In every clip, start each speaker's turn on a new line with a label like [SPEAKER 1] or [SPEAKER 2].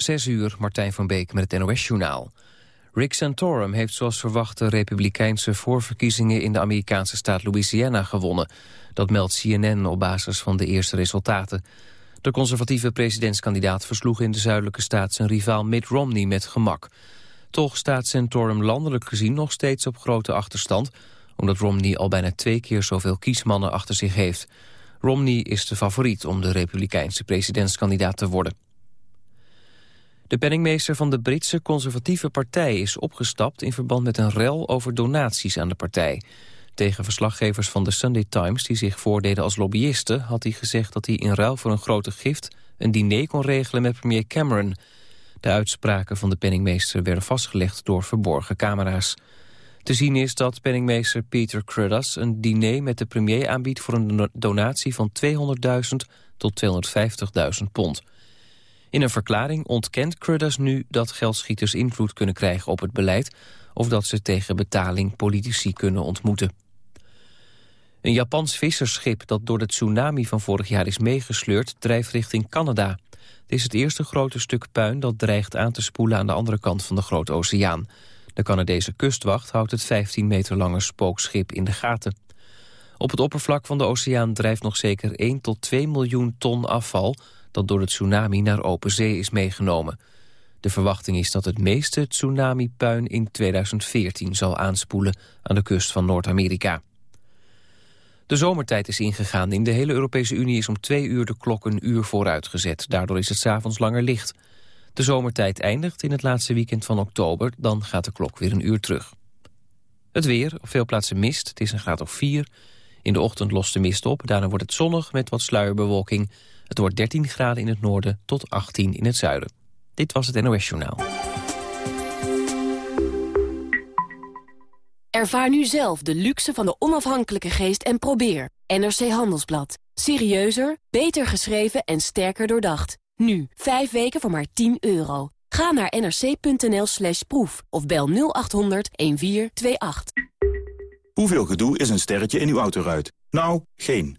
[SPEAKER 1] Zes uur, Martijn van Beek met het NOS-journaal. Rick Santorum heeft zoals verwacht de republikeinse voorverkiezingen... in de Amerikaanse staat Louisiana gewonnen. Dat meldt CNN op basis van de eerste resultaten. De conservatieve presidentskandidaat versloeg in de zuidelijke staat... zijn rivaal Mitt Romney met gemak. Toch staat Santorum landelijk gezien nog steeds op grote achterstand... omdat Romney al bijna twee keer zoveel kiesmannen achter zich heeft... Romney is de favoriet om de republikeinse presidentskandidaat te worden. De penningmeester van de Britse conservatieve partij is opgestapt... in verband met een rel over donaties aan de partij. Tegen verslaggevers van de Sunday Times die zich voordeden als lobbyisten... had hij gezegd dat hij in ruil voor een grote gift... een diner kon regelen met premier Cameron. De uitspraken van de penningmeester werden vastgelegd door verborgen camera's. Te zien is dat penningmeester Peter Cruddas een diner met de premier aanbiedt... voor een donatie van 200.000 tot 250.000 pond. In een verklaring ontkent Cruddas nu dat geldschieters invloed kunnen krijgen op het beleid... of dat ze tegen betaling politici kunnen ontmoeten. Een Japans vissersschip dat door de tsunami van vorig jaar is meegesleurd... drijft richting Canada. Het is het eerste grote stuk puin dat dreigt aan te spoelen... aan de andere kant van de Grote Oceaan. De Canadese kustwacht houdt het 15 meter lange spookschip in de gaten. Op het oppervlak van de oceaan drijft nog zeker 1 tot 2 miljoen ton afval... dat door de tsunami naar open zee is meegenomen. De verwachting is dat het meeste tsunami-puin in 2014 zal aanspoelen... aan de kust van Noord-Amerika. De zomertijd is ingegaan. In de hele Europese Unie is om twee uur de klok een uur vooruitgezet. Daardoor is het s'avonds langer licht. De zomertijd eindigt in het laatste weekend van oktober. Dan gaat de klok weer een uur terug. Het weer, op veel plaatsen mist. Het is een graad of 4. In de ochtend lost de mist op. Daarna wordt het zonnig met wat sluierbewolking. Het wordt 13 graden in het noorden tot 18 in het zuiden. Dit was het NOS Journaal.
[SPEAKER 2] Ervaar nu zelf de luxe van de onafhankelijke geest en probeer. NRC Handelsblad. Serieuzer, beter geschreven en sterker doordacht. Nu, 5 weken voor maar 10 euro. Ga naar nrc.nl slash proef of bel 0800 1428.
[SPEAKER 3] Hoeveel gedoe is een sterretje in uw autoruit? Nou, geen.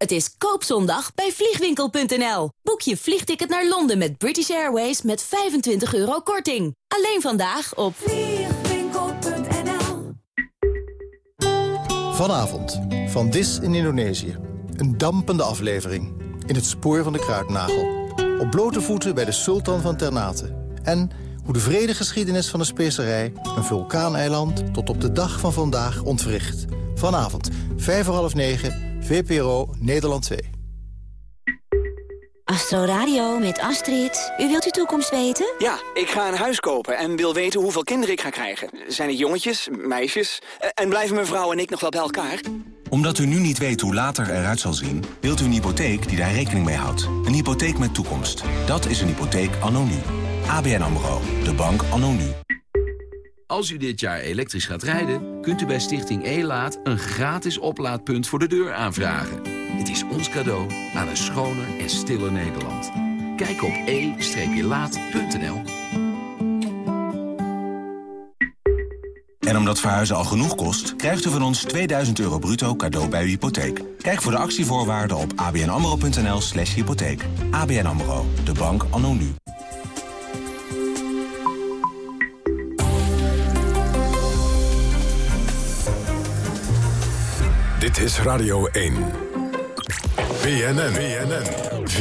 [SPEAKER 2] Het is koopzondag bij vliegwinkel.nl. Boek je vliegticket naar Londen met British Airways met 25 euro korting. Alleen vandaag op vliegwinkel.nl.
[SPEAKER 4] Vanavond, van Dis in Indonesië. Een dampende aflevering. In het spoor van de kruidnagel. Op blote voeten bij de sultan van Ternate. En hoe de vredegeschiedenis van de specerij een vulkaaneiland tot op de dag van vandaag ontwricht. Vanavond, vijf voor half negen, VPRO Nederland 2.
[SPEAKER 5] Astro Radio met Astrid. U wilt uw toekomst weten?
[SPEAKER 6] Ja, ik ga een huis kopen en wil weten hoeveel kinderen ik ga krijgen. Zijn het jongetjes, meisjes? En blijven mijn vrouw en ik nog wel bij elkaar?
[SPEAKER 7] Omdat u nu niet weet hoe later eruit zal zien... wilt u een hypotheek die daar rekening mee houdt. Een hypotheek met toekomst. Dat is een hypotheek anno nu. ABN AMRO. De bank anno nu.
[SPEAKER 8] Als u dit jaar elektrisch gaat rijden, kunt u bij Stichting E-Laat... een gratis oplaadpunt voor de deur aanvragen. Het is ons cadeau aan een schoner en stiller Nederland. Kijk op e-laat.nl.
[SPEAKER 7] En omdat verhuizen al genoeg kost, krijgt u van ons 2000 euro bruto cadeau bij uw hypotheek. Kijk voor de actievoorwaarden op abnamro.nl slash hypotheek. ABN AMRO, de bank anno nu.
[SPEAKER 9] Dit is Radio 1. BNN. BNN. 4-7.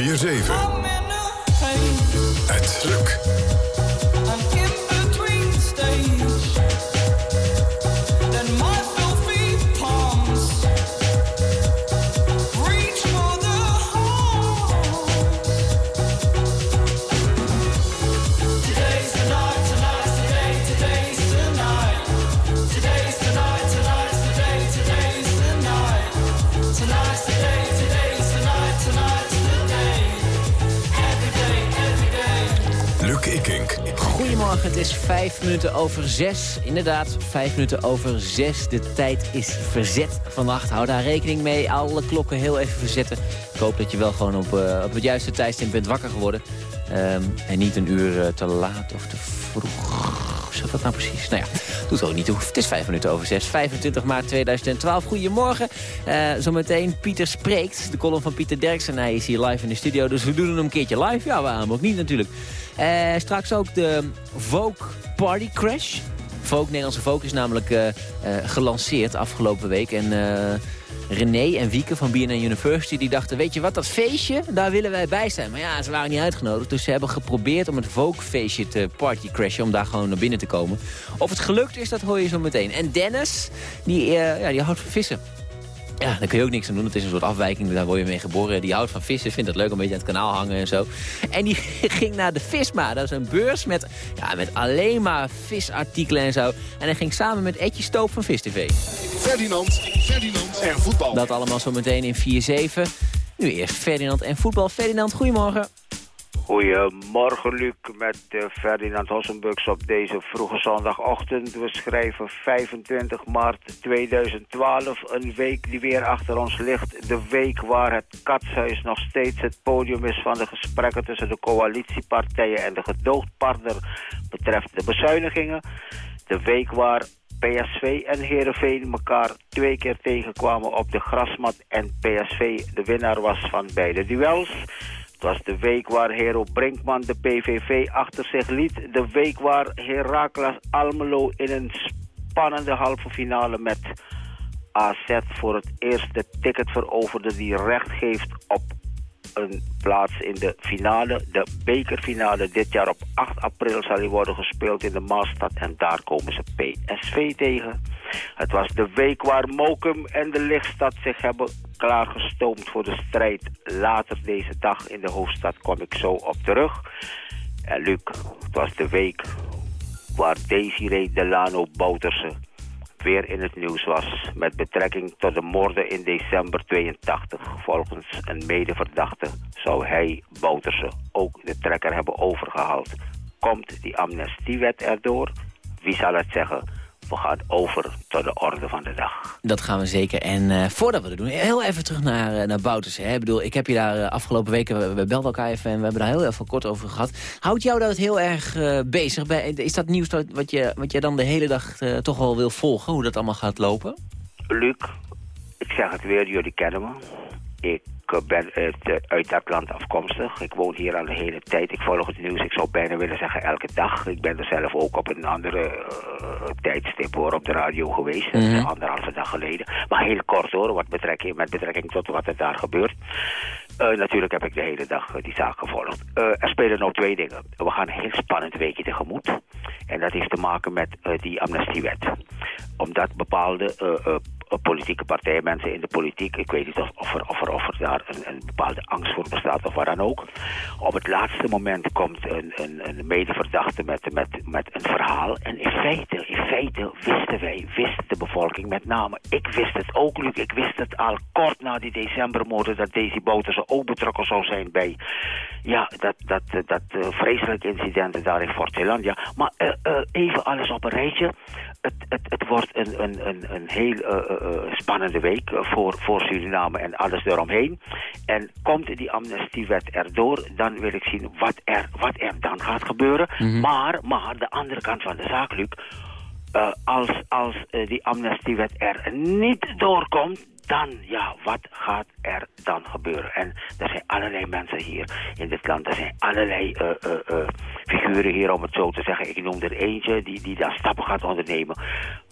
[SPEAKER 9] Het lukt.
[SPEAKER 10] Is vijf minuten over zes. Inderdaad, vijf minuten over zes. De tijd is verzet vannacht. Hou daar rekening mee. Alle klokken heel even verzetten. Ik hoop dat je wel gewoon op, uh, op het juiste tijdstip bent wakker geworden. Um, en niet een uur uh, te laat of te vroeg. Hoe zat dat nou precies? Nou ja, doet ook niet toe. Het is vijf minuten over zes. 25 maart 2012. Goedemorgen. Uh, zometeen Pieter Spreekt. De column van Pieter Derksen. Hij is hier live in de studio. Dus we doen hem een keertje live. Ja, waarom ook niet natuurlijk. Uh, straks ook de Vogue Party Crash. Vogue, Nederlandse Vogue is namelijk uh, uh, gelanceerd afgelopen week. En René en Wieke van BNN University die dachten... weet je wat, dat feestje, daar willen wij bij zijn. Maar ja, ze waren niet uitgenodigd. Dus ze hebben geprobeerd om het Vogue-feestje te partycrashen... om daar gewoon naar binnen te komen. Of het gelukt is, dat hoor je zo meteen. En Dennis, die, ja, die houdt van vissen. Ja, daar kun je ook niks aan doen. Het is een soort afwijking, daar word je mee geboren. Die houdt van vissen, vindt het leuk om een beetje aan het kanaal hangen en zo. En die ging naar de Visma. Dat is een beurs met, ja, met alleen maar visartikelen en zo. En hij ging samen met Etje Stoop van Vis TV.
[SPEAKER 11] Ferdinand, Ferdinand en voetbal.
[SPEAKER 10] Dat allemaal zo meteen in 4-7. Nu eerst Ferdinand en voetbal. Ferdinand, goedemorgen.
[SPEAKER 12] Goedemorgen Luc met uh, Ferdinand Hossenbuks op deze vroege zondagochtend. We schrijven 25 maart 2012, een week die weer achter ons ligt. De week waar het katshuis nog steeds het podium is van de gesprekken tussen de coalitiepartijen en de gedoogpartner betreft de bezuinigingen. De week waar PSV en Heerenveen elkaar twee keer tegenkwamen op de grasmat en PSV de winnaar was van beide duels. Het was de week waar Hero Brinkman de PVV achter zich liet. De week waar Heracles Almelo in een spannende halve finale met AZ voor het eerst de ticket veroverde die recht geeft op een plaats in de finale. De bekerfinale dit jaar op 8 april zal die worden gespeeld in de Maastad. En daar komen ze PSV tegen. Het was de week waar Mokum en de Lichtstad zich hebben klaargestoomd voor de strijd. Later deze dag in de hoofdstad kom ik zo op terug. En Luc, het was de week waar Desiree Delano Bouterse weer in het nieuws was met betrekking tot de moorden in december 82. Volgens een medeverdachte zou hij, Bouterse, ook de trekker hebben overgehaald. Komt die amnestiewet erdoor? Wie zal het zeggen? We gaan over tot de orde van de dag.
[SPEAKER 10] Dat gaan we zeker. En uh, voordat we dat doen, heel even terug naar, uh, naar Bouterse. Hè? Ik bedoel, ik heb je daar uh, afgelopen weken, we, we belden elkaar even en we hebben daar heel even kort over gehad. Houdt jou dat heel erg bezig? Bij, is dat nieuws wat je, wat je dan de hele dag toch wel wil volgen, hoe dat allemaal gaat lopen?
[SPEAKER 12] Luc, ik zeg het weer, jullie kennen me. Ik ben uit, uit dat land afkomstig. Ik woon hier al de hele tijd. Ik volg het nieuws, ik zou bijna willen zeggen elke dag. Ik ben er zelf ook op een andere uh, tijdstip hoor, op de radio geweest. Mm -hmm. Anderhalve dag geleden. Maar heel kort hoor, wat betrekking, met betrekking tot wat er daar gebeurt. Uh, natuurlijk heb ik de hele dag uh, die zaak gevolgd. Er spelen nou twee dingen. We gaan een heel spannend weekje tegemoet. En dat heeft te maken met die amnestiewet. Omdat bepaalde politieke partijen, mensen in de politiek, ik weet niet of, of, er, of, of daar een, een, bepaalde angst voor bestaat of waar dan ook. Op het laatste moment komt een, een, een medeverdachte met, met, met een verhaal. En in feite, in feite wisten wij, wist de bevolking met name, ik wist het ook, Luc, ik wist het al kort na die decembermoorden dat Daisy Bouterse ook betrokken zou zijn bij ja, dat, dat, dat, uh, vreselijke incidenten daar in Fort Zeelandia. Maar uh, uh, even alles op een rijtje. Het, het, het wordt een, een, een, een heel spannende week voor, voor Suriname en alles eromheen. En komt die amnestiewet erdoor, dan wil ik zien wat er, wat er dan gaat gebeuren. Mm -hmm. maar, maar de andere kant van de zaak, Luc... Uh, als als uh, die amnestiewet er niet doorkomt, dan, ja, wat gaat er dan gebeuren? En er zijn allerlei mensen hier in dit land, er zijn allerlei uh, figuren hier, om het zo te zeggen. Ik noem er eentje die, die daar stappen gaat ondernemen,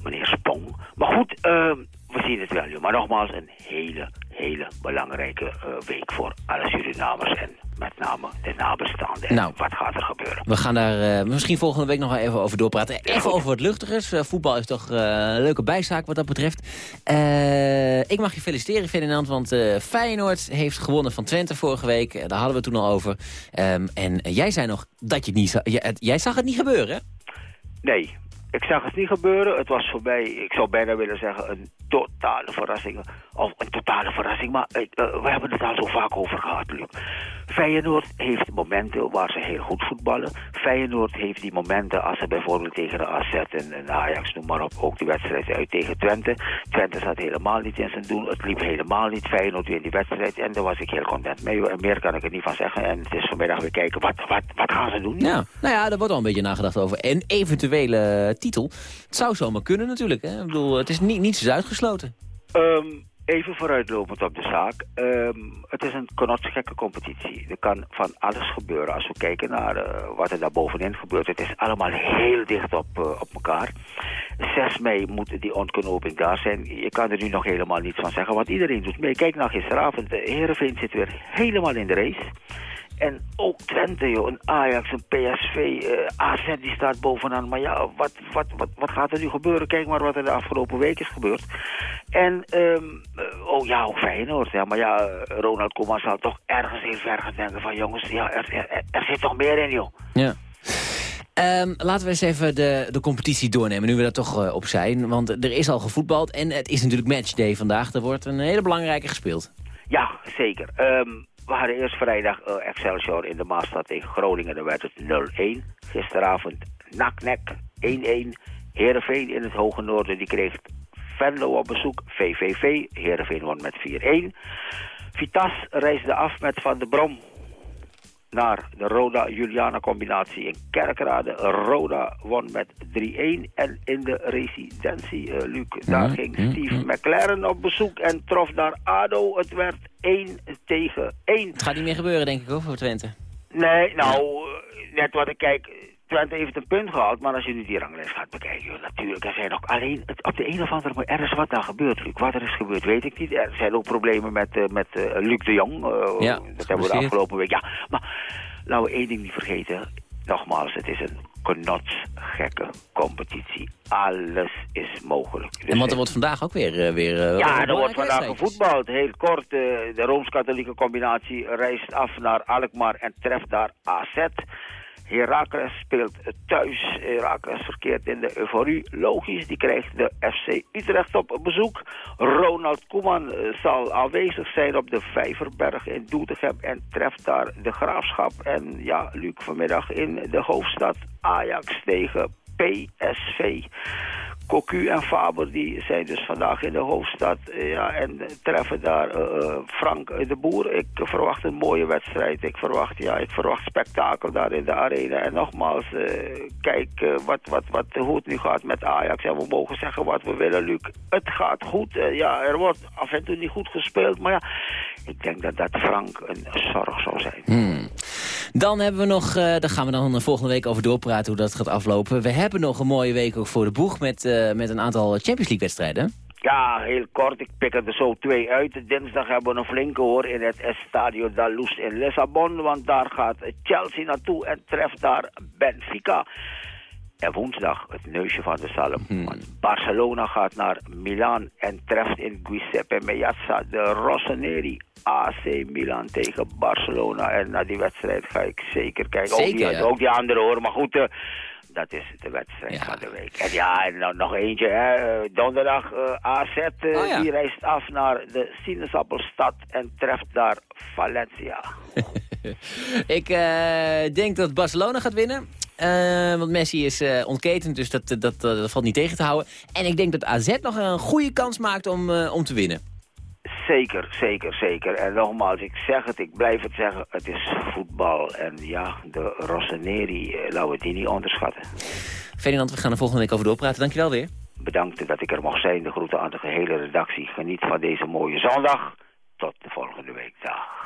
[SPEAKER 12] meneer Spong. Maar goed, we zien het wel. Maar nogmaals, een hele, hele belangrijke week voor alle Surinamers en met name de nabestaanden.
[SPEAKER 10] Nou,
[SPEAKER 12] wat gaat er gebeuren?
[SPEAKER 10] We gaan daar uh, misschien volgende week nog wel even over doorpraten. Even over wat luchtigers. Uh, voetbal is toch uh, een leuke bijzaak wat dat betreft. ik mag je feliciteren, Ferdinand, want Feyenoord heeft gewonnen van Twente vorige week. daar hadden we het toen al over. Um, en jij zei nog dat je het niet... Jij, jij zag het niet gebeuren?
[SPEAKER 12] Nee, ik zag het niet gebeuren. Het was voor mij, ik zou bijna willen zeggen, een totale verrassing. Of een totale verrassing, maar uh, we hebben het al zo vaak over gehad. Feyenoord heeft momenten waar ze heel goed voetballen. Feyenoord heeft die momenten als ze bijvoorbeeld tegen de AZ en, en Ajax, noem maar op, ook die wedstrijd uit tegen Twente. Twente zat helemaal niet in zijn doel, het liep helemaal niet. Feyenoord weer die wedstrijd en daar was ik heel content mee. Meer kan ik er niet van zeggen. En het is vanmiddag weer kijken, wat, wat, wat gaan ze doen?
[SPEAKER 10] Ja, nou ja, daar wordt al een beetje nagedacht over. En eventuele titel. Het zou zomaar kunnen natuurlijk. Hè? Ik bedoel, het is niet, niets is uitgesloten.
[SPEAKER 12] Um, Even vooruitlopend op de zaak. Um, het is een knotsgekke competitie. Er kan van alles gebeuren. Als we kijken naar uh, wat er daar bovenin gebeurt. Het is allemaal heel dicht op, uh, op elkaar. 6 mei moet die ontknoping daar zijn. Je kan er nu nog helemaal niets van zeggen. Want iedereen doet mee. Kijk naar gisteravond. Heerenveen zit weer helemaal in de race. En ook Twente, joh, een Ajax, een PSV, uh, AZ die staat bovenaan. Maar ja, wat, wat, wat, wat gaat er nu gebeuren? Kijk maar wat er de afgelopen week is gebeurd. En, um, oh ja, ook Feyenoord. Ja, maar ja, Ronald Koeman zal toch ergens heel ver gaan denken van... jongens, ja, er, er, er zit toch meer in, joh.
[SPEAKER 10] Ja. Um, laten we eens even de, de competitie doornemen, nu we daar toch uh, op zijn. Want er is al gevoetbald en het is natuurlijk matchday vandaag. Er wordt een hele belangrijke gespeeld.
[SPEAKER 12] Ja, zeker. Um, we hadden eerst vrijdag uh, Excelsior in de Maastad tegen Groningen. Dan werd het 0-1. Gisteravond Naknek 1-1. Heerenveen in het Hoge Noorden die kreeg Venlo op bezoek. VVV. Heerenveen won met 4-1. Vitas reisde af met Van der Brom naar de Roda-Juliana-combinatie in Kerkrade. Roda won met 3-1. En in de residentie, uh, Luc, daar ging Steve McLaren op bezoek en trof daar ADO. Het werd 1 tegen 1.
[SPEAKER 10] Het gaat niet meer gebeuren, denk ik, hoor, voor Twente.
[SPEAKER 12] Nee, nou, uh, net wat ik kijk... Twente heeft een punt gehaald, maar als je nu die ranglijst gaat bekijken... natuurlijk, er zijn ook alleen... op de een of andere manier... Er is wat daar gebeurd, Luc. Wat er is gebeurd, weet ik niet. Er zijn ook problemen met, uh, met uh, Luc de Jong. Uh,
[SPEAKER 10] ja,
[SPEAKER 12] dat hebben we de afgelopen week. Ja, maar laten we één ding niet vergeten. Nogmaals, het is een knotsgekke competitie. Alles is mogelijk.
[SPEAKER 10] Dus en want er wordt vandaag ook weer... weer
[SPEAKER 12] ja, er wordt vandaag gevoetbald. Heel kort, de Rooms-Katholieke combinatie reist af naar Alkmaar en treft daar AZ. Heracles speelt thuis. Heracles verkeert in de euforie. Logisch, die krijgt de FC Utrecht op bezoek. Ronald Koeman zal aanwezig zijn op de Vijverberg in Doetinchem en treft daar de Graafschap. En ja, Luc, vanmiddag in de hoofdstad Ajax tegen PSV. Cocu en Faber die zijn dus vandaag in de hoofdstad ja, en treffen daar uh, Frank de Boer. Ik verwacht een mooie wedstrijd. Ik verwacht, ja, ik verwacht spektakel daar in de arena. En nogmaals, uh, kijk wat, wat, wat, hoe het nu gaat met Ajax. En we mogen zeggen wat we willen, Luc. Het gaat goed. ja, er wordt af en toe niet goed gespeeld. Maar ja, ik denk dat dat Frank een zorg zou zijn.
[SPEAKER 10] Hmm. Dan hebben we nog, daar gaan we dan volgende week over doorpraten hoe dat gaat aflopen. We hebben nog een mooie week ook voor de boeg met uh, met een aantal Champions League wedstrijden.
[SPEAKER 12] Ja, heel kort. Ik pik er zo twee uit. Dinsdag hebben we een flinke hoor in het Estadio da Luz in Lissabon. Want daar gaat Chelsea naartoe en treft daar Benfica. En woensdag het neusje van de zalm. Hmm. Barcelona gaat naar Milaan en treft in Giuseppe Meazza de Rossoneri. AC Milan tegen Barcelona. En naar die wedstrijd ga ik zeker kijken.
[SPEAKER 10] Zeker,
[SPEAKER 12] ook, die,
[SPEAKER 10] ja.
[SPEAKER 12] ook die andere hoor. Maar goed, uh, dat is de wedstrijd ja. van de week. En ja, en nog eentje, hè. donderdag uh, AZ, uh, oh, ja. die reist af naar de sinaasappelstad en treft daar Valencia.
[SPEAKER 10] Ik denk dat Barcelona gaat winnen. Want Messi is ontketend, dus dat, dat, dat, valt niet tegen te houden. En ik denk dat AZ nog een goede kans maakt om, om te winnen.
[SPEAKER 12] Zeker, zeker, zeker. En nogmaals, ik zeg het, ik blijf het zeggen, het is voetbal. En ja, de Rossoneri, eh, laten we die niet onderschatten.
[SPEAKER 10] Ferdinand, we gaan er volgende week over doorpraten. Dankjewel weer.
[SPEAKER 12] Bedankt dat ik er mocht zijn. De groeten aan de gehele redactie. Geniet van deze mooie zondag. Tot de volgende week. Dag.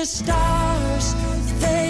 [SPEAKER 13] the stars, they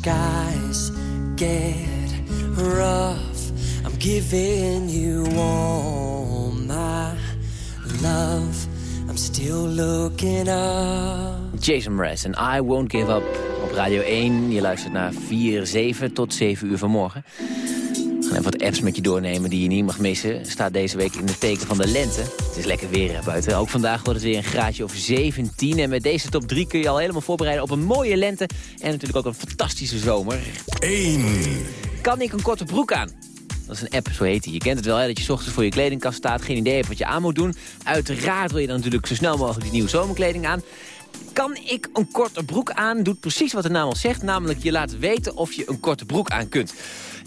[SPEAKER 13] skies get rough. I'm giving you all my love. I'm still looking up.
[SPEAKER 10] Jason Mraz en I Won't Give Up op Radio 1. Je luistert naar 4, 7 tot 7 uur vanmorgen. En even wat apps met je doornemen die je niet mag missen. Staat deze week in het teken van de lente. Het is lekker weer hè, buiten. Ook vandaag wordt het weer een graadje of 17. En met deze top 3 kun je al helemaal voorbereiden op een mooie lente. En natuurlijk ook een fantastische zomer.
[SPEAKER 9] 1.
[SPEAKER 10] Kan ik een korte broek aan? Dat is een app, zo heet die. Je kent het wel, hè, dat je 's ochtends voor je kledingkast staat. Geen idee hebt wat je aan moet doen. Uiteraard wil je dan natuurlijk zo snel mogelijk die nieuwe zomerkleding aan. Kan ik een korte broek aan? Doet precies wat de naam al zegt. Namelijk, je laat weten of je een korte broek aan kunt.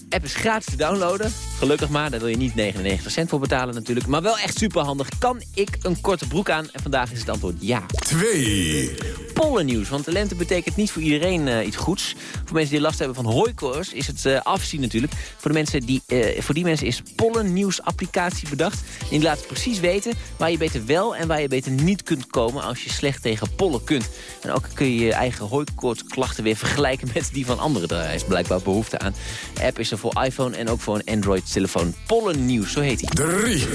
[SPEAKER 10] App is gratis te downloaden. Gelukkig maar, daar wil je niet 99 cent voor betalen natuurlijk. Maar wel echt superhandig. Kan ik een korte broek aan? En vandaag is het antwoord ja.
[SPEAKER 9] 2.
[SPEAKER 10] Pollennieuws, want lente betekent niet voor iedereen eh, iets goeds. Voor mensen die last hebben van hooikoorts is het eh, afzien natuurlijk. Voor, de mensen die, eh, voor die mensen is pollennieuws applicatie bedacht. En die laat precies weten waar je beter wel en waar je beter niet kunt komen als je slecht tegen pollen kunt. En ook kun je je eigen hooikoortsklachten weer vergelijken met die van anderen. Daar is blijkbaar behoefte aan. De app is er voor iPhone en ook voor een Android-telefoon. Pollennieuws, zo heet hij.
[SPEAKER 9] 3.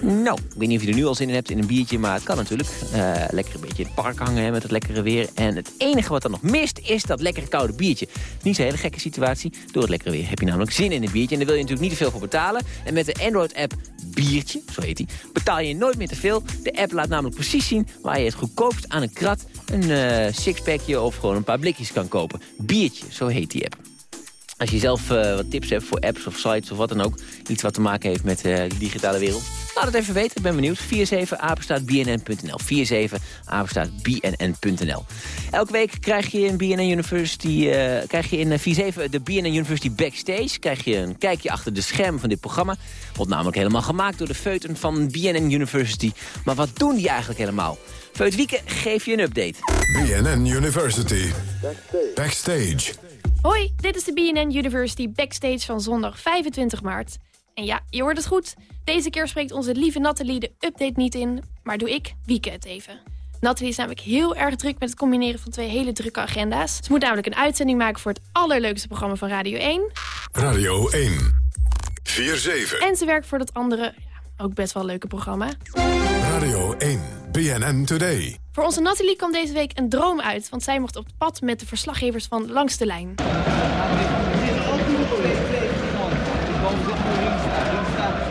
[SPEAKER 10] Nou, ik weet niet of je er nu al zin in hebt in een biertje, maar het kan natuurlijk. Lekker een beetje in het park hangen hè, met het lekkere weer. En het enige wat er nog mist is dat lekkere koude biertje. Niet zo'n hele gekke situatie. Door het lekkere weer heb je namelijk zin in een biertje. En daar wil je natuurlijk niet te veel voor betalen. En met de Android-app Biertje, zo heet die, betaal je nooit meer te veel. De app laat namelijk precies zien waar je het goedkoopst aan een krat, een eh, sixpackje of gewoon een paar blikjes kan kopen. Biertje, zo heet die app. Als je zelf eh, wat tips hebt voor apps of sites of wat dan ook. Iets wat te maken heeft met eh, de digitale wereld. Laat het even weten, ik ben benieuwd. 47 apenstaatbnn.nl 47 apenstaatbnn.nl Elke week krijg je in BNN University, eh, krijg je in eh, 47 de BNN University Backstage. Krijg je een kijkje achter de schermen van dit programma. Wordt namelijk helemaal gemaakt door de feuten van BNN University. Maar wat doen die eigenlijk helemaal? Feut Wieke geef je een update.
[SPEAKER 9] BNN University. Backstage.
[SPEAKER 14] Hoi, dit is de BNN University Backstage van zondag 25 maart. En ja, je hoort het goed. Deze keer spreekt onze lieve Nathalie de update niet in, maar doe ik, Wieke, het even. Nathalie is namelijk heel erg druk met het combineren van twee hele drukke agenda's. Ze moet namelijk een uitzending maken voor het allerleukste programma van Radio 1.
[SPEAKER 9] Radio 1. 4-7.
[SPEAKER 14] En ze werkt voor dat andere, ja, ook best wel leuke programma.
[SPEAKER 9] Radio 1. BNN Today.
[SPEAKER 14] Voor onze Nathalie kwam deze week een droom uit, want zij mocht op pad met de verslaggevers van Langs de Lijn.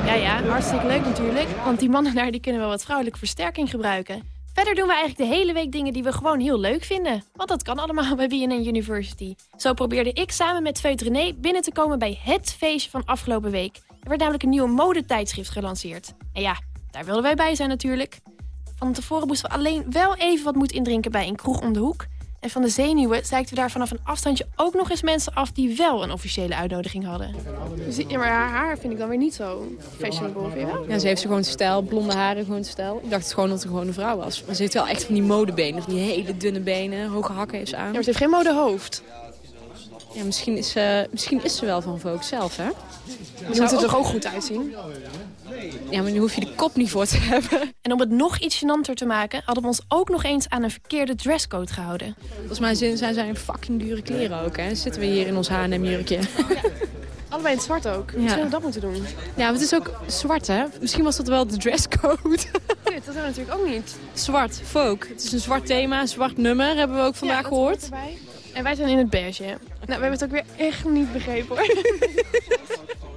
[SPEAKER 14] Ja, ja, hartstikke leuk natuurlijk, want die mannen daar die kunnen wel wat vrouwelijke versterking gebruiken. Verder doen we eigenlijk de hele week dingen die we gewoon heel leuk vinden. Want dat kan allemaal bij BNN University. Zo probeerde ik samen met Feut René binnen te komen bij het feestje van afgelopen week. Er werd namelijk een nieuwe modetijdschrift gelanceerd. En ja, daar wilden wij bij zijn natuurlijk. Van tevoren moesten we alleen wel even wat moed indrinken bij een kroeg om de hoek. En van de zenuwen zeikten we daar vanaf een afstandje ook nog eens mensen af die wel een officiële uitnodiging hadden. Ja, maar haar haar vind ik dan weer niet zo fashionable, vind je wel?
[SPEAKER 15] Ja, ze heeft gewoon stijl, blonde haren gewoon stijl. Ik dacht gewoon dat ze gewoon een vrouw was. Maar ze heeft wel echt van die modebenen, van die hele dunne benen, hoge hakken heeft ze aan.
[SPEAKER 14] Ja, maar ze heeft geen modehoofd.
[SPEAKER 15] Ja, misschien is, ze, misschien is ze wel van Vogue zelf, hè?
[SPEAKER 14] Je moet er toch ook goed uitzien?
[SPEAKER 15] Ja, maar nu hoef je de kop niet voor te hebben.
[SPEAKER 14] En om het nog iets gênanter te maken... hadden we ons ook nog eens aan een verkeerde dresscode gehouden.
[SPEAKER 15] Volgens mij zijn zijn fucking dure kleren ook, hè? Zitten we hier in ons H&M-jurkje.
[SPEAKER 14] Allebei in het zwart ook. Misschien we dat moeten doen.
[SPEAKER 15] Ja, maar het is ook zwart, hè? Misschien was dat wel de dresscode.
[SPEAKER 14] Nee, dat zijn we natuurlijk ook niet.
[SPEAKER 15] Zwart, folk. Het is een zwart thema, een zwart nummer, hebben we ook vandaag
[SPEAKER 14] ja,
[SPEAKER 15] gehoord.
[SPEAKER 14] En wij zijn in het beige. Nou, we hebben het ook weer echt niet begrepen, hoor.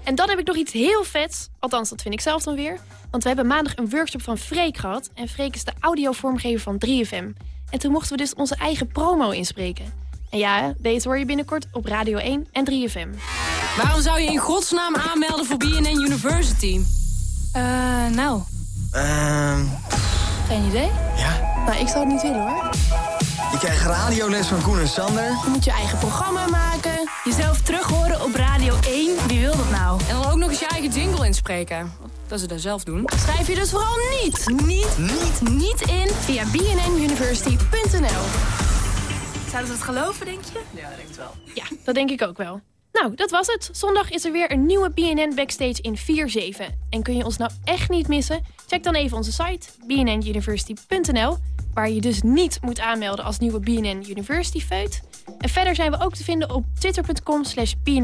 [SPEAKER 14] en dan heb ik nog iets heel vets. Althans, dat vind ik zelf dan weer. Want we hebben maandag een workshop van Freek gehad. En Freek is de audiovormgever van 3FM. En toen mochten we dus onze eigen promo inspreken. En ja, deze hoor je binnenkort op Radio 1 en 3FM.
[SPEAKER 16] Waarom zou je in godsnaam aanmelden voor BNN University?
[SPEAKER 14] Eh, nou.
[SPEAKER 17] Ehm,
[SPEAKER 14] Geen idee?
[SPEAKER 17] Ja.
[SPEAKER 14] Nou, ik zou het niet willen, hoor.
[SPEAKER 17] Je krijgt radioles van Koen en Sander.
[SPEAKER 16] Je moet je eigen programma maken. Jezelf terug horen op Radio 1. Wie wil dat nou? En dan ook nog eens je eigen jingle inspreken. Dat ze dat zelf doen. Schrijf je dus vooral niet, niet, niet, niet in
[SPEAKER 14] via bnnuniversity.nl.
[SPEAKER 16] Zouden ze het geloven, denk je? Ja, ik denk het wel.
[SPEAKER 14] Ja, dat denk ik ook wel. Nou, dat was het. Zondag is er weer een nieuwe BNN Backstage in 4-7. En kun je ons nou echt niet missen? Check dan even onze site, bnnuniversity.nl... waar je dus niet moet aanmelden als nieuwe BNN University feut. En verder zijn we ook te vinden op twitter.com slash. En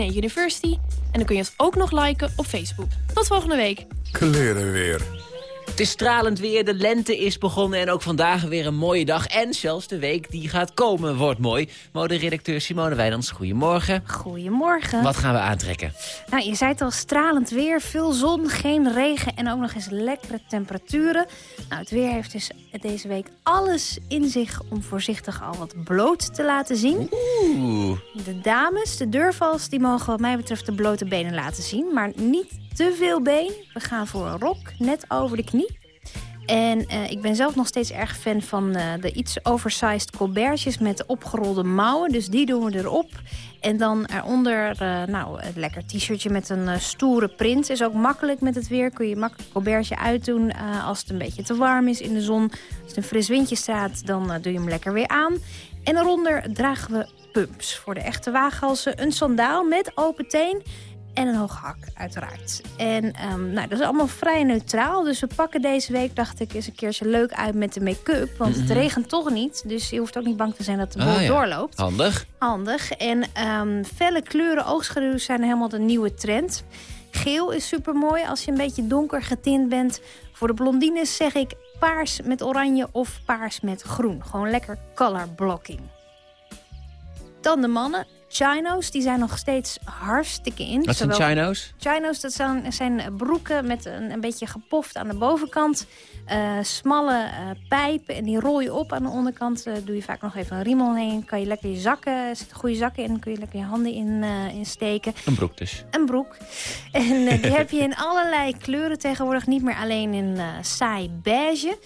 [SPEAKER 14] dan kun je ons ook nog liken op Facebook. Tot volgende week.
[SPEAKER 9] Kleren weer.
[SPEAKER 10] Het is stralend weer, de lente is begonnen en ook vandaag weer een mooie dag. En zelfs de week die gaat komen wordt mooi. Moderedacteur Simone Wijnands, goedemorgen.
[SPEAKER 18] Goedemorgen.
[SPEAKER 10] Wat gaan we aantrekken?
[SPEAKER 18] Nou, je zei het al, stralend weer, veel zon, geen regen en ook nog eens lekkere temperaturen. Nou, het weer heeft dus deze week alles in zich om voorzichtig al wat bloot te laten zien.
[SPEAKER 10] Oeh.
[SPEAKER 18] De dames, de deurvals, die mogen wat mij betreft de blote benen laten zien. Maar niet te veel been. We gaan voor een rok, net over de knie. En uh, ik ben zelf nog steeds erg fan van uh, de iets oversized colbertjes met opgerolde mouwen. Dus die doen we erop. En dan eronder uh, nou, een lekker t-shirtje met een stoere print. Is ook makkelijk met het weer. Kun je makkelijk colbertje uitdoen als het een beetje te warm is in de zon. Als het een fris windje staat, dan doe je hem lekker weer aan. En eronder dragen we pumps voor de echte waaghalsen. Een sandaal met open teen en een hoog hak, uiteraard. En um, nou, dat is allemaal vrij neutraal. Dus we pakken deze week, dacht ik, eens een keertje leuk uit met de make-up. Want het regent toch niet. Dus je hoeft ook niet bang te zijn dat de
[SPEAKER 10] Ah, ja.
[SPEAKER 18] doorloopt.
[SPEAKER 10] Handig.
[SPEAKER 18] Handig. En um, felle kleuren, oogschaduw zijn helemaal de nieuwe trend. Geel is super mooi als je een beetje donker getint bent. Voor de blondines zeg ik paars met oranje of paars met groen. Gewoon lekker color blocking. Dan de mannen. Chino's, die zijn nog steeds hartstikke in.
[SPEAKER 10] Wat zijn chino's?
[SPEAKER 18] Chino's, dat zijn, zijn broeken met een, een beetje gepoft aan de bovenkant. Eh, smalle eh, pijpen en die rol je op aan de onderkant. eh, doe je vaak nog even een riem omheen. Kan je lekker je zakken, er zitten goede zakken in. Kun je lekker je handen in, in steken.
[SPEAKER 10] Een broek dus.
[SPEAKER 18] Een broek. En die heb je in allerlei kleuren tegenwoordig. Niet meer alleen in saai beige.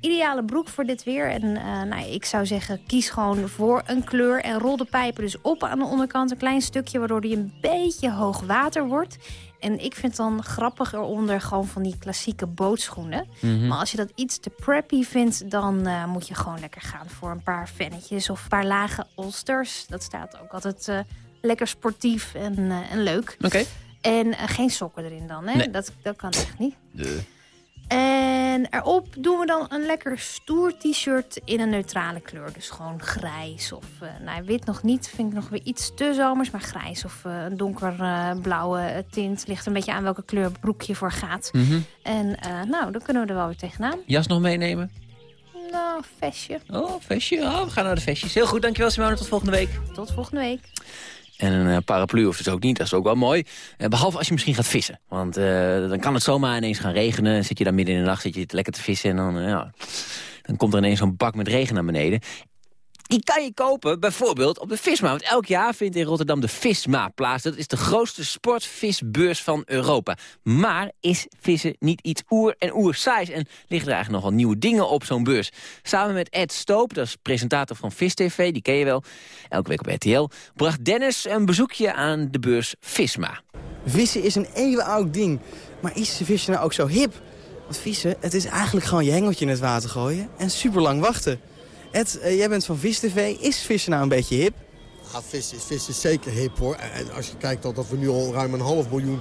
[SPEAKER 18] Ideale broek voor dit weer. En eh, nou, ik zou zeggen, kies gewoon voor een kleur. En rol de pijpen dus op aan de onderkant. Een klein stukje, waardoor die een beetje hoog water wordt. En ik vind dan grappig eronder gewoon van die klassieke bootschoenen.
[SPEAKER 19] Mhm.
[SPEAKER 18] Maar als je dat iets te preppy vindt, dan eh, moet je gewoon lekker gaan voor een paar vennetjes of een paar lage olsters. Dat staat ook altijd eh, lekker sportief en, eh, en leuk.
[SPEAKER 10] Oké.
[SPEAKER 18] En geen sokken erin dan, hè?
[SPEAKER 10] Nee.
[SPEAKER 18] Dat, dat kan echt niet.
[SPEAKER 10] De...
[SPEAKER 18] En erop doen we dan een lekker stoer t-shirt in een neutrale kleur. Dus gewoon grijs of uh, nou, wit nog niet. Vind ik nog weer iets te zomers. Maar grijs of uh, een donkerblauwe tint. Ligt een beetje aan welke kleur broek je voor gaat.
[SPEAKER 10] Mm -hmm.
[SPEAKER 18] En nou, dan kunnen we er wel weer tegenaan.
[SPEAKER 10] Jas nog meenemen?
[SPEAKER 18] Nou, vestje.
[SPEAKER 10] Oh, vestje. Oh, we gaan naar de vestjes. Heel goed, dankjewel Simone. Tot volgende week.
[SPEAKER 18] Tot volgende week.
[SPEAKER 10] En een uh, paraplu hoeft dus ook niet, dat is ook wel mooi. Uh, behalve als je misschien gaat vissen. Want uh, dan kan het zomaar ineens gaan regenen. Zit je dan midden in de nacht, zit je lekker te vissen... en dan, ja, dan komt er ineens zo'n bak met regen naar beneden. Die kan je kopen bijvoorbeeld op de Visma. Want elk jaar vindt in Rotterdam de Visma plaats. Dat is de grootste sportvisbeurs van Europa. Maar is vissen niet iets oer en oer saais? En liggen er eigenlijk nogal nieuwe dingen op zo'n beurs? Samen met Ed Stoop, dat is presentator van Vis TV, die ken je wel. Elke week op RTL. Bracht Dennis een bezoekje aan de beurs Visma.
[SPEAKER 19] Vissen is een eeuwenoud ding. Maar is vissen nou ook zo hip? Want vissen, het is eigenlijk gewoon je hengeltje in het water gooien en super lang wachten. Ed, uh, jij bent van Vis TV. Is vissen nou een beetje hip?
[SPEAKER 20] Ja, vis is, vis is zeker hip hoor. En als je kijkt dat, dat we nu al ruim een half miljoen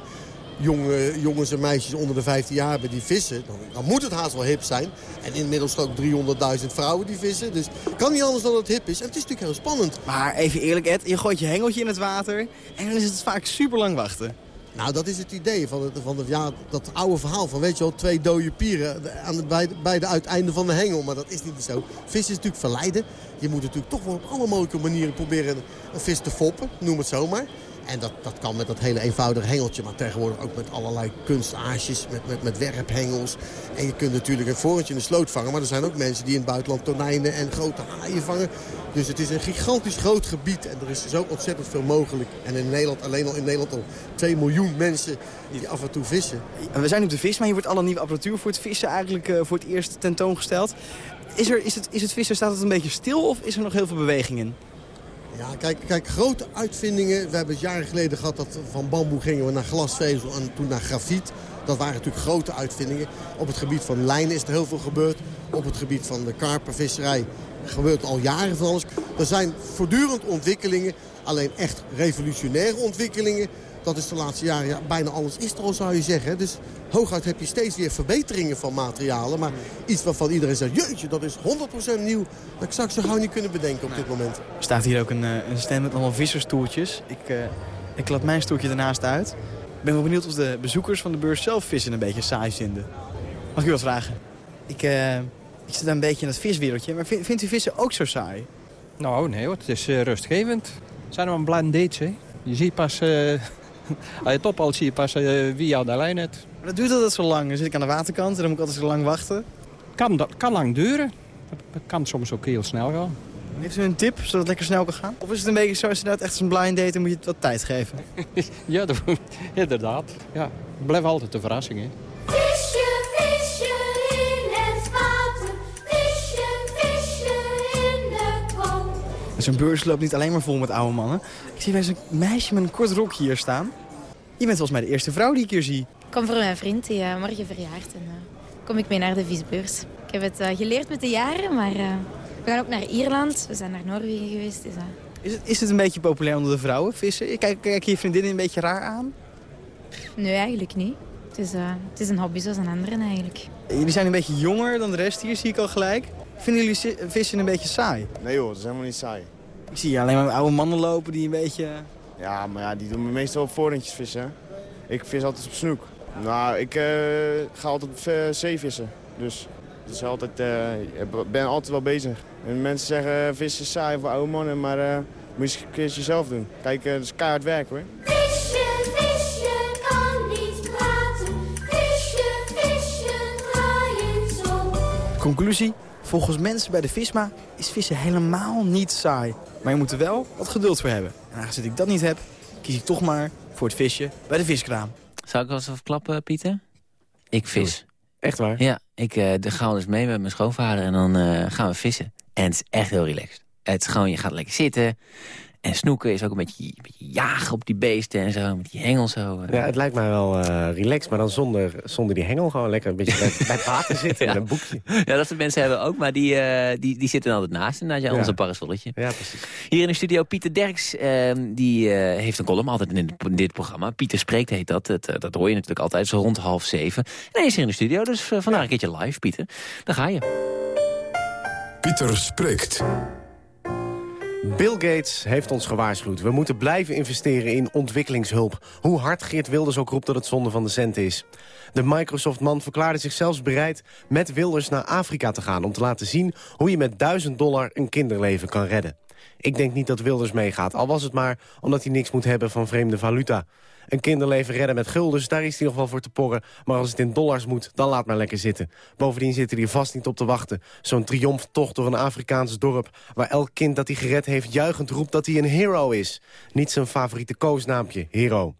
[SPEAKER 20] jonge, jongens en meisjes onder de 15 jaar hebben die vissen... Dan, dan moet het haast wel hip zijn. En inmiddels ook 300.000 vrouwen die vissen. Dus kan niet anders dan dat het hip is. En het is natuurlijk heel spannend.
[SPEAKER 19] Maar even eerlijk Ed, je gooit je hengeltje in het water... en dan is het vaak super lang wachten.
[SPEAKER 20] Nou, dat is het idee van, het, van het, ja, dat oude verhaal van, weet je wel, twee dode pieren aan bij, bij de uiteinden van de hengel. Maar dat is niet zo. Vis is natuurlijk verleiden. Je moet natuurlijk toch wel op alle mogelijke manieren proberen een vis te foppen, noem het zomaar. En dat, dat kan met dat hele eenvoudige hengeltje, maar tegenwoordig ook met allerlei kunstaarsjes, met, met, met werphengels. En je kunt natuurlijk een vorentje in de sloot vangen, maar er zijn ook mensen die in het buitenland tonijnen en grote haaien vangen. Dus het is een gigantisch groot gebied en er is zo ontzettend veel mogelijk. En in Nederland, alleen al in Nederland al 2 miljoen mensen die af en toe vissen.
[SPEAKER 19] En we zijn op de vis, maar hier wordt alle nieuwe apparatuur voor het vissen eigenlijk uh, voor het eerst tentoongesteld. Is, er, is, het, is het vissen, staat het een beetje stil of is er nog heel veel beweging in?
[SPEAKER 20] Ja, kijk, kijk, grote uitvindingen. We hebben het jaren geleden gehad dat van bamboe gingen we naar glasvezel en toen naar grafiet. Dat waren natuurlijk grote uitvindingen. Op het gebied van lijnen is er heel veel gebeurd. Op het gebied van de karpervisserij gebeurt al jaren van alles. Er zijn voortdurend ontwikkelingen, alleen echt revolutionaire ontwikkelingen. Dat is de laatste jaren, ja, bijna alles is er al zou je zeggen. Dus hooguit heb je steeds weer verbeteringen van materialen. Maar iets waarvan iedereen zegt, jeetje, dat is 100% nieuw. Dat zou ik zo gauw niet kunnen bedenken op dit moment.
[SPEAKER 19] Er staat hier ook een, een stand met allemaal visserstoeltjes. Ik, uh, ik laat mijn stoeltje ernaast uit. Ik ben wel benieuwd of de bezoekers van de beurs zelf vissen een beetje saai vinden. Mag ik u wat vragen? Ik, uh, ik zit een beetje in het viswereldje, maar vindt u vissen ook zo saai?
[SPEAKER 21] Nou, nee hoor, het is uh, rustgevend. Het zijn allemaal blind dates, hè. Je ziet pas, uh, als je het ophoudt, zie je pas uh, wie jou de lijn hebt.
[SPEAKER 19] Maar dat duurt altijd zo lang. Dan zit ik aan de waterkant en dan moet ik altijd zo lang wachten.
[SPEAKER 21] Kan, dat kan lang duren. Dat kan soms ook heel snel gaan.
[SPEAKER 19] Heeft u een tip, zodat het lekker snel kan gaan? Of is het een beetje zo, als je dat echt een blind date, dan moet je het wat tijd geven?
[SPEAKER 21] ja, dat, inderdaad. Ja, het blijft altijd een verrassing, hè.
[SPEAKER 19] Zo'n beurs loopt niet alleen maar vol met oude mannen. Ik zie bij zo'n meisje met een kort rokje hier staan. Je bent volgens mij de eerste vrouw die ik hier zie.
[SPEAKER 22] Ik kom voor mijn vriend, die uh, morgen verjaart. En uh, kom ik mee naar de visbeurs. Ik heb het uh, geleerd met de jaren, maar we gaan ook naar Ierland. We zijn naar Noorwegen geweest. Dus,
[SPEAKER 19] is, het, is het een beetje populair onder de vrouwen, vissen? Kijk, kijk je vriendinnen een beetje raar aan?
[SPEAKER 22] Nee, eigenlijk niet. Het is, het is een hobby zoals een andere eigenlijk.
[SPEAKER 19] Jullie zijn een beetje jonger dan de rest hier, zie ik al gelijk. Vinden jullie vissen een beetje saai?
[SPEAKER 23] Nee hoor, dat is helemaal niet saai.
[SPEAKER 19] Ik zie alleen maar oude mannen lopen die een beetje...
[SPEAKER 23] Ja, maar ja, die doen me meestal op voorrandjes vissen. Ik vis altijd op snoek. Nou, ik uh, ga altijd op uh, zeevissen. Dus is altijd, uh, ik ben altijd wel bezig. En mensen zeggen vissen is saai voor oude mannen, maar uh, moet je eens jezelf doen. Kijk, het is keihard werk hoor.
[SPEAKER 13] Visje, visje, kan niet praten. Visje, visje, zon.
[SPEAKER 19] Conclusie? Volgens mensen bij de Visma is vissen helemaal niet saai. Maar je moet er wel wat geduld voor hebben. En aangezien ik dat niet heb, kies ik toch maar voor het visje bij de viskraam.
[SPEAKER 10] Zou ik wel eens even klappen, Pieter? Ik vis.
[SPEAKER 19] Echt waar?
[SPEAKER 10] Ja, ik uh, ga dus mee met mijn schoonvader en dan uh, gaan we vissen. En het is echt heel relaxed. Het is gewoon, je gaat lekker zitten En snoeken is ook een beetje, een beetje jagen op die beesten en zo, met die hengel zo.
[SPEAKER 24] Ja, het lijkt mij wel eh, relaxed, maar dan zonder, zonder die hengel gewoon lekker een beetje bij, bij het water zitten
[SPEAKER 10] Ja.
[SPEAKER 24] met een boekje.
[SPEAKER 10] Ja, dat soort mensen hebben we ook, maar die, eh, die, die zitten altijd naast. En naast je
[SPEAKER 24] Ja.
[SPEAKER 10] onze parasolletje.
[SPEAKER 24] Ja, precies.
[SPEAKER 10] Hier in de studio Pieter Derks, ehm, die eh, heeft een column altijd in dit, in dit programma. Pieter Spreekt heet dat, het, eh, dat hoor je natuurlijk altijd zo rond half zeven. En hij is hier in de studio, dus vandaag een keertje live, Pieter. Daar ga je.
[SPEAKER 9] Pieter spreekt.
[SPEAKER 24] Bill Gates heeft ons gewaarschuwd. We moeten blijven investeren in ontwikkelingshulp. Hoe hard Geert Wilders ook roept dat het zonde van de cent is. De Microsoft-man verklaarde zich zelfs bereid met Wilders naar Afrika te gaan... om te laten zien hoe je met 1000 dollar een kinderleven kan redden. Ik denk niet dat Wilders meegaat, al was het maar omdat hij niks moet hebben van vreemde valuta. Een kinderleven redden met guldens, daar is hij nog wel voor te porren. Maar als het in dollars moet, dan laat maar lekker zitten. Bovendien zitten er vast niet op te wachten. Zo'n triomftocht door een Afrikaans dorp... waar elk kind dat hij gered heeft juichend roept dat hij een hero is. Niet zijn favoriete koosnaampje, hero.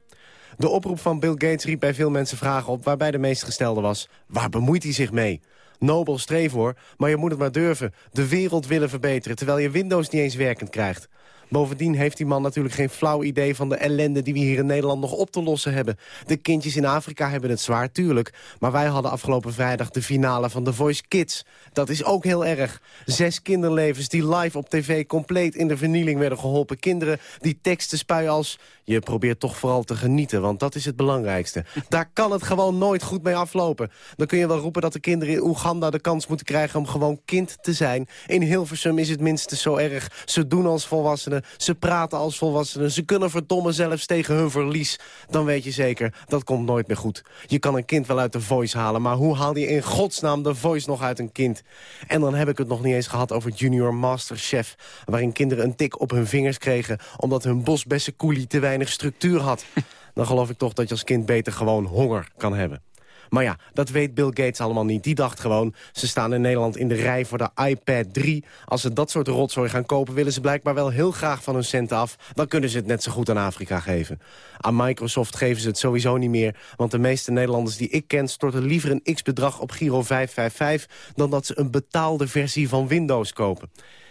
[SPEAKER 24] De oproep van Bill Gates riep bij veel mensen vragen op... waarbij de meest gestelde was, waar bemoeit hij zich mee? Nobel streef hoor, maar je moet het maar durven. De wereld willen verbeteren, terwijl je Windows niet eens werkend krijgt. Bovendien heeft die man natuurlijk geen flauw idee van de ellende die we hier in Nederland nog op te lossen hebben. De kindjes in Afrika hebben het zwaar, tuurlijk. Maar wij hadden afgelopen vrijdag de finale van The Voice Kids. Dat is ook heel erg. Zes kinderlevens die live op tv compleet in de vernieling werden geholpen. Kinderen die teksten spuien als... Je probeert toch vooral te genieten, want dat is het belangrijkste. Daar kan het gewoon nooit goed mee aflopen. Dan kun je wel roepen dat de kinderen in Oeganda de kans moeten krijgen... om gewoon kind te zijn. In Hilversum is het minstens zo erg. Ze doen als volwassenen, ze praten als volwassenen... ze kunnen verdomme zelfs tegen hun verlies. Dan weet je zeker, dat komt nooit meer goed. Je kan een kind wel uit de voice halen... maar hoe haal je in godsnaam de voice nog uit een kind? En dan heb ik het nog niet eens gehad over Junior Masterchef... waarin kinderen een tik op hun vingers kregen... omdat hun bosbessenkoelie te weinig structuur had. Dan geloof ik toch dat je als kind beter gewoon honger kan hebben. Maar ja, dat weet Bill Gates allemaal niet. Die dacht gewoon, ze staan in Nederland in de rij voor de iPad 3. Als ze dat soort rotzooi gaan kopen... willen ze blijkbaar wel heel graag van hun centen af. Dan kunnen ze het net zo goed aan Afrika geven. Aan Microsoft geven ze het sowieso niet meer. Want de meeste Nederlanders die ik ken... storten liever een x-bedrag op Giro 555... dan dat ze een betaalde versie van Windows kopen.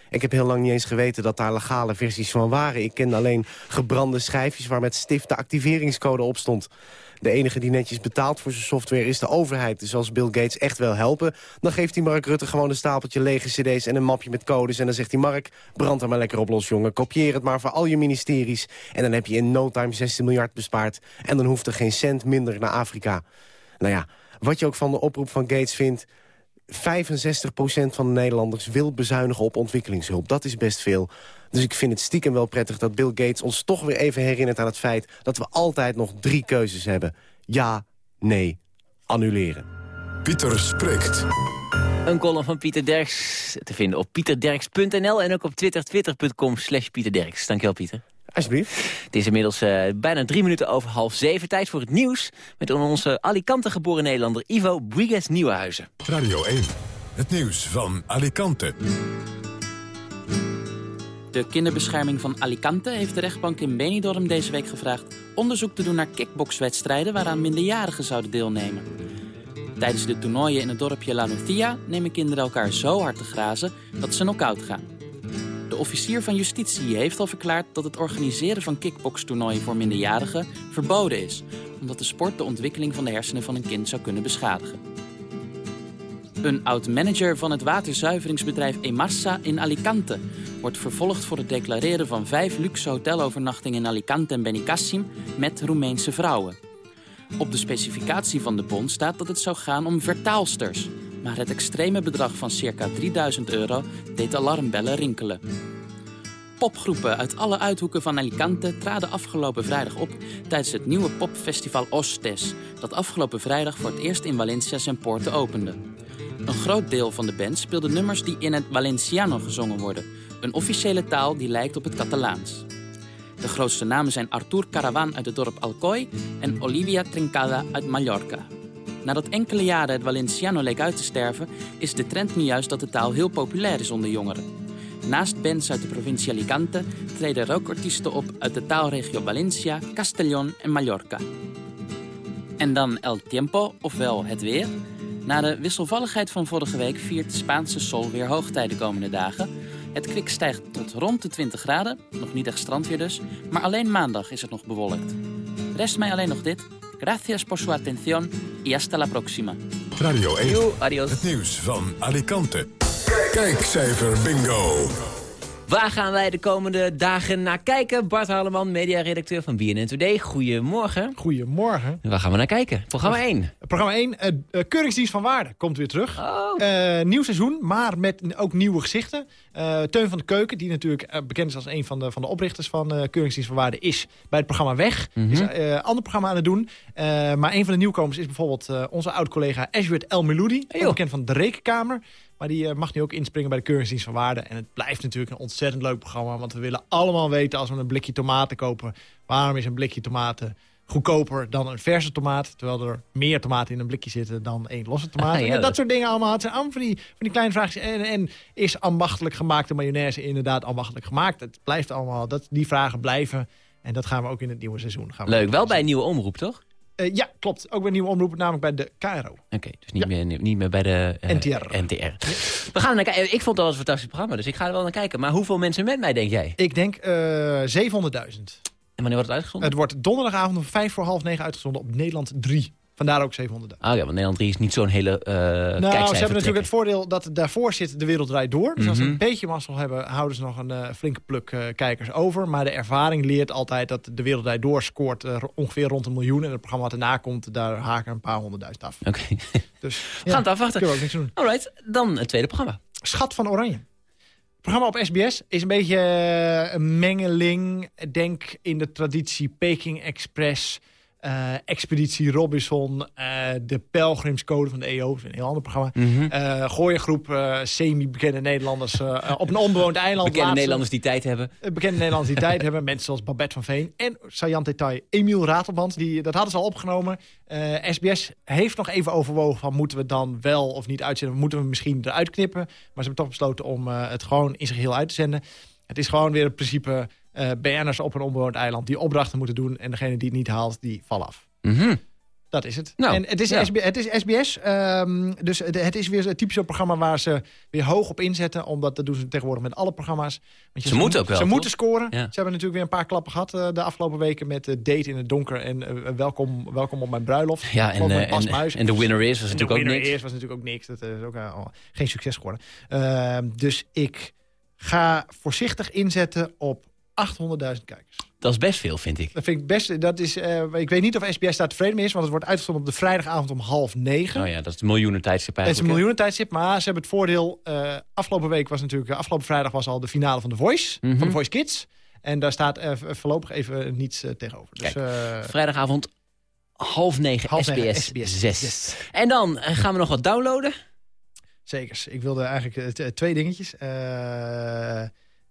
[SPEAKER 24] Ik heb heel lang niet eens geweten dat daar legale versies van waren. Ik kende alleen gebrande schijfjes waar met stift de activeringscode op stond. De enige die netjes betaalt voor zijn software is de overheid. Dus als Bill Gates echt wil helpen... dan geeft hij Mark Rutte gewoon een stapeltje lege cd's... en een mapje met codes. En dan zegt hij, Mark, brand er maar lekker op los, jongen. Kopieer het maar voor al je ministeries. En dan heb je in no time 16 miljard bespaard. En dan hoeft er geen cent minder naar Afrika. Nou ja, wat je ook van de oproep van Gates vindt... 65% van de Nederlanders wil bezuinigen op ontwikkelingshulp. Dat is best veel. Dus ik vind het stiekem wel prettig dat Bill Gates ons toch weer even herinnert aan het feit... dat we altijd nog drie keuzes hebben. Ja, nee, annuleren.
[SPEAKER 9] Pieter spreekt.
[SPEAKER 10] Een column van Pieter Derks te vinden op pieterderks.nl... en ook op twitter, twitter.com slash Pieter Derks. Dankjewel, Pieter.
[SPEAKER 24] Alsjeblieft.
[SPEAKER 10] Het is inmiddels eh, bijna drie minuten over half zeven. Tijd voor het nieuws met onze Alicante geboren Nederlander Ivo Brigues Nieuwenhuizen.
[SPEAKER 9] Radio 1. Het nieuws van Alicante.
[SPEAKER 25] De kinderbescherming van Alicante heeft de rechtbank in Benidorm deze week gevraagd onderzoek te doen naar kickboxwedstrijden waaraan minderjarigen zouden deelnemen. Tijdens de toernooien in het dorpje La Nucia nemen kinderen elkaar zo hard te grazen dat ze knock-out gaan. De officier van justitie heeft al verklaard dat het organiseren van kickbokstoernooien voor minderjarigen verboden is, omdat de sport de ontwikkeling van de hersenen van een kind zou kunnen beschadigen. Een oud-manager van het waterzuiveringsbedrijf Emassa in Alicante wordt vervolgd voor het declareren van vijf luxe hotelovernachtingen in Alicante en Benicassim met Roemeense vrouwen. Op de specificatie van de bon staat dat het zou gaan om vertaalsters, maar het extreme bedrag van circa 3000 euro deed alarmbellen rinkelen. Popgroepen uit alle uithoeken van Alicante traden afgelopen vrijdag op tijdens het nieuwe popfestival Ostes, dat afgelopen vrijdag voor het eerst in Valencia zijn poorten opende. Een groot deel van de band speelde nummers die in het Valenciano gezongen worden, een officiële taal die lijkt op het Catalaans. De grootste namen zijn Artur Caravan uit het dorp Alcoy en Olivia Trincada uit Mallorca. Nadat enkele jaren het Valenciano leek uit te sterven, is de trend nu juist dat de taal heel populair is onder jongeren. Naast bands uit de provincie Alicante treden rookartiesten op uit de taalregio Valencia, Castellón en Mallorca. En dan El Tiempo, ofwel het weer. Na de wisselvalligheid van vorige week viert de Spaanse Sol weer hoogtij de komende dagen. Het kwik stijgt tot rond de 20 graden, nog niet echt strandweer dus, maar alleen maandag is het nog bewolkt. Rest mij alleen nog dit. Gracias por su atención y hasta la próxima.
[SPEAKER 9] Radio 1.
[SPEAKER 10] Yo, adios.
[SPEAKER 9] Het nieuws van Alicante. Kijkcijfer bingo.
[SPEAKER 10] Waar gaan wij de komende dagen naar kijken? Bart Harleman, mediaredacteur van BNN Today. Goedemorgen.
[SPEAKER 26] Goedemorgen.
[SPEAKER 10] Waar gaan we naar kijken? Programma 1.
[SPEAKER 26] Programma 1, eh, eh, Keuringsdienst van Waarde, komt weer terug. Eh, nieuw seizoen, maar met ook nieuwe gezichten. Teun van de Keuken, die natuurlijk bekend is als een van de, van de oprichters van Keuringsdienst van Waarde... is bij het programma weg.
[SPEAKER 10] Mhm.
[SPEAKER 26] Is een ander programma aan het doen. Maar een van de nieuwkomers is bijvoorbeeld onze oud-collega Ashwit El Meloudi. ook bekend van de Rekenkamer. Maar die eh, mag nu ook inspringen bij de Keuringsdienst van Waarde. En het blijft natuurlijk een ontzettend leuk programma. Want we willen allemaal weten als we een blikje tomaten kopen... waarom is een blikje tomaten goedkoper dan een verse tomaat. Terwijl er meer tomaten in een blikje zitten dan één losse tomaat.
[SPEAKER 10] Ah, ja,
[SPEAKER 26] En dat,
[SPEAKER 10] dat-
[SPEAKER 26] soort dingen allemaal. Het zijn allemaal van die, van die kleine vraagjes. En, en is ambachtelijk gemaakte mayonaise inderdaad ambachtelijk gemaakt? Het blijft allemaal, dat, die vragen blijven. En dat gaan we ook in het nieuwe seizoen. Gaan
[SPEAKER 10] Leuk, wel bij een nieuwe omroep, toch?
[SPEAKER 26] Eh, ja, klopt. Ook bij een nieuwe omroep, namelijk bij de KRO.
[SPEAKER 10] Oké, dus niet, meer, niet meer bij de eh,
[SPEAKER 26] NTR.
[SPEAKER 10] NTR. We gaan naar kijken. Ik vond dat een fantastisch programma, dus ik ga er wel naar kijken. Maar hoeveel mensen met mij, denk jij?
[SPEAKER 26] Ik denk eh 700.000.
[SPEAKER 10] En wanneer wordt het uitgezonden?
[SPEAKER 26] Het wordt donderdagavond om vijf voor half negen uitgezonden op Nederland 3. Vandaar ook 700.000.
[SPEAKER 10] Ah ja, want Nederland 3 is niet zo'n hele eh
[SPEAKER 26] Nou, ze hebben natuurlijk het voordeel dat daarvoor zit de wereld draait door. Dus als ze
[SPEAKER 10] Mhm.
[SPEAKER 26] een beetje mazzel hebben, houden ze nog een eh, flinke pluk eh, kijkers over. Maar de ervaring leert altijd dat de wereld draait door scoort ongeveer rond een miljoen. En het programma wat erna komt, daar haken een paar honderdduizend af.
[SPEAKER 10] Oké.
[SPEAKER 26] Dus
[SPEAKER 10] We gaan het afwachten.
[SPEAKER 26] Kunnen we ook niks doen.
[SPEAKER 10] Alright, dan het tweede programma.
[SPEAKER 26] Schat van Oranje. Het programma op SBS is een beetje een mengeling. Denk in de traditie Peking Express, eh, Expeditie Robinson, eh, de Pelgrimscode van de EO. Dat is een heel ander programma. Gooi een groep semi-bekende Nederlanders op een onbewoond eiland.
[SPEAKER 10] Bekende Nederlanders die tijd hebben.
[SPEAKER 26] Bekende Nederlanders die tijd hebben. Mensen zoals Babette van Veen. En saillant detail Emiel Ratelband. Die, dat hadden ze al opgenomen. SBS heeft nog even overwogen van moeten we dan wel of niet uitzenden. Moeten we misschien eruit knippen. Maar ze hebben toch besloten om het gewoon in zijn geheel uit te zenden. Het is gewoon weer het principe eh BN'ers op een onbewoond eiland. Die opdrachten moeten doen. En degene die het niet haalt, die vallen af.
[SPEAKER 10] Mhm.
[SPEAKER 26] Dat is het.
[SPEAKER 10] Nou,
[SPEAKER 26] en het is,
[SPEAKER 10] ja.
[SPEAKER 26] SB het is SBS, ehm, dus het het is weer een typisch zo'n programma waar ze weer hoog op inzetten. Omdat dat doen ze tegenwoordig met alle programma's. Want je-
[SPEAKER 10] Ze moeten ook wel,
[SPEAKER 26] Ze
[SPEAKER 10] toch?
[SPEAKER 26] moeten scoren.
[SPEAKER 10] Ja.
[SPEAKER 26] Ze hebben natuurlijk weer een paar klappen gehad eh, de afgelopen weken met eh, Date in het donker en welkom, welkom op mijn bruiloft.
[SPEAKER 10] Ja, en, en-
[SPEAKER 26] Muis.
[SPEAKER 10] en The Winner Is was
[SPEAKER 26] En
[SPEAKER 10] natuurlijk ook
[SPEAKER 26] Winner
[SPEAKER 10] niks.
[SPEAKER 26] Is was natuurlijk ook niks. Dat is ook geen succes geworden. Ehm, dus ik ga voorzichtig inzetten op 800.000 kijkers.
[SPEAKER 10] Dat is best veel, vind ik.
[SPEAKER 26] Dat vind ik best. Dat is, eh, ik weet niet of SBS daar tevreden mee is, want het wordt uitgezonden op de vrijdagavond om half negen.
[SPEAKER 10] Oh ja, dat is de miljoenen tijdstip
[SPEAKER 26] Het is een
[SPEAKER 10] eigenlijk. hè?
[SPEAKER 26] miljoenentijdstip, maar ze hebben het voordeel... eh, afgelopen week was natuurlijk... eh, afgelopen vrijdag was al de finale van The Voice.
[SPEAKER 10] Mhm.
[SPEAKER 26] Van The Voice Kids. En daar staat voorlopig even niets tegenover. Dus,
[SPEAKER 10] Kijk, Vrijdagavond half negen
[SPEAKER 26] Half
[SPEAKER 10] SBS,
[SPEAKER 26] negen, SBS
[SPEAKER 10] 6.
[SPEAKER 26] yes.
[SPEAKER 10] En dan gaan we nog wat downloaden.
[SPEAKER 26] Zekers. Ik wilde eigenlijk twee dingetjes.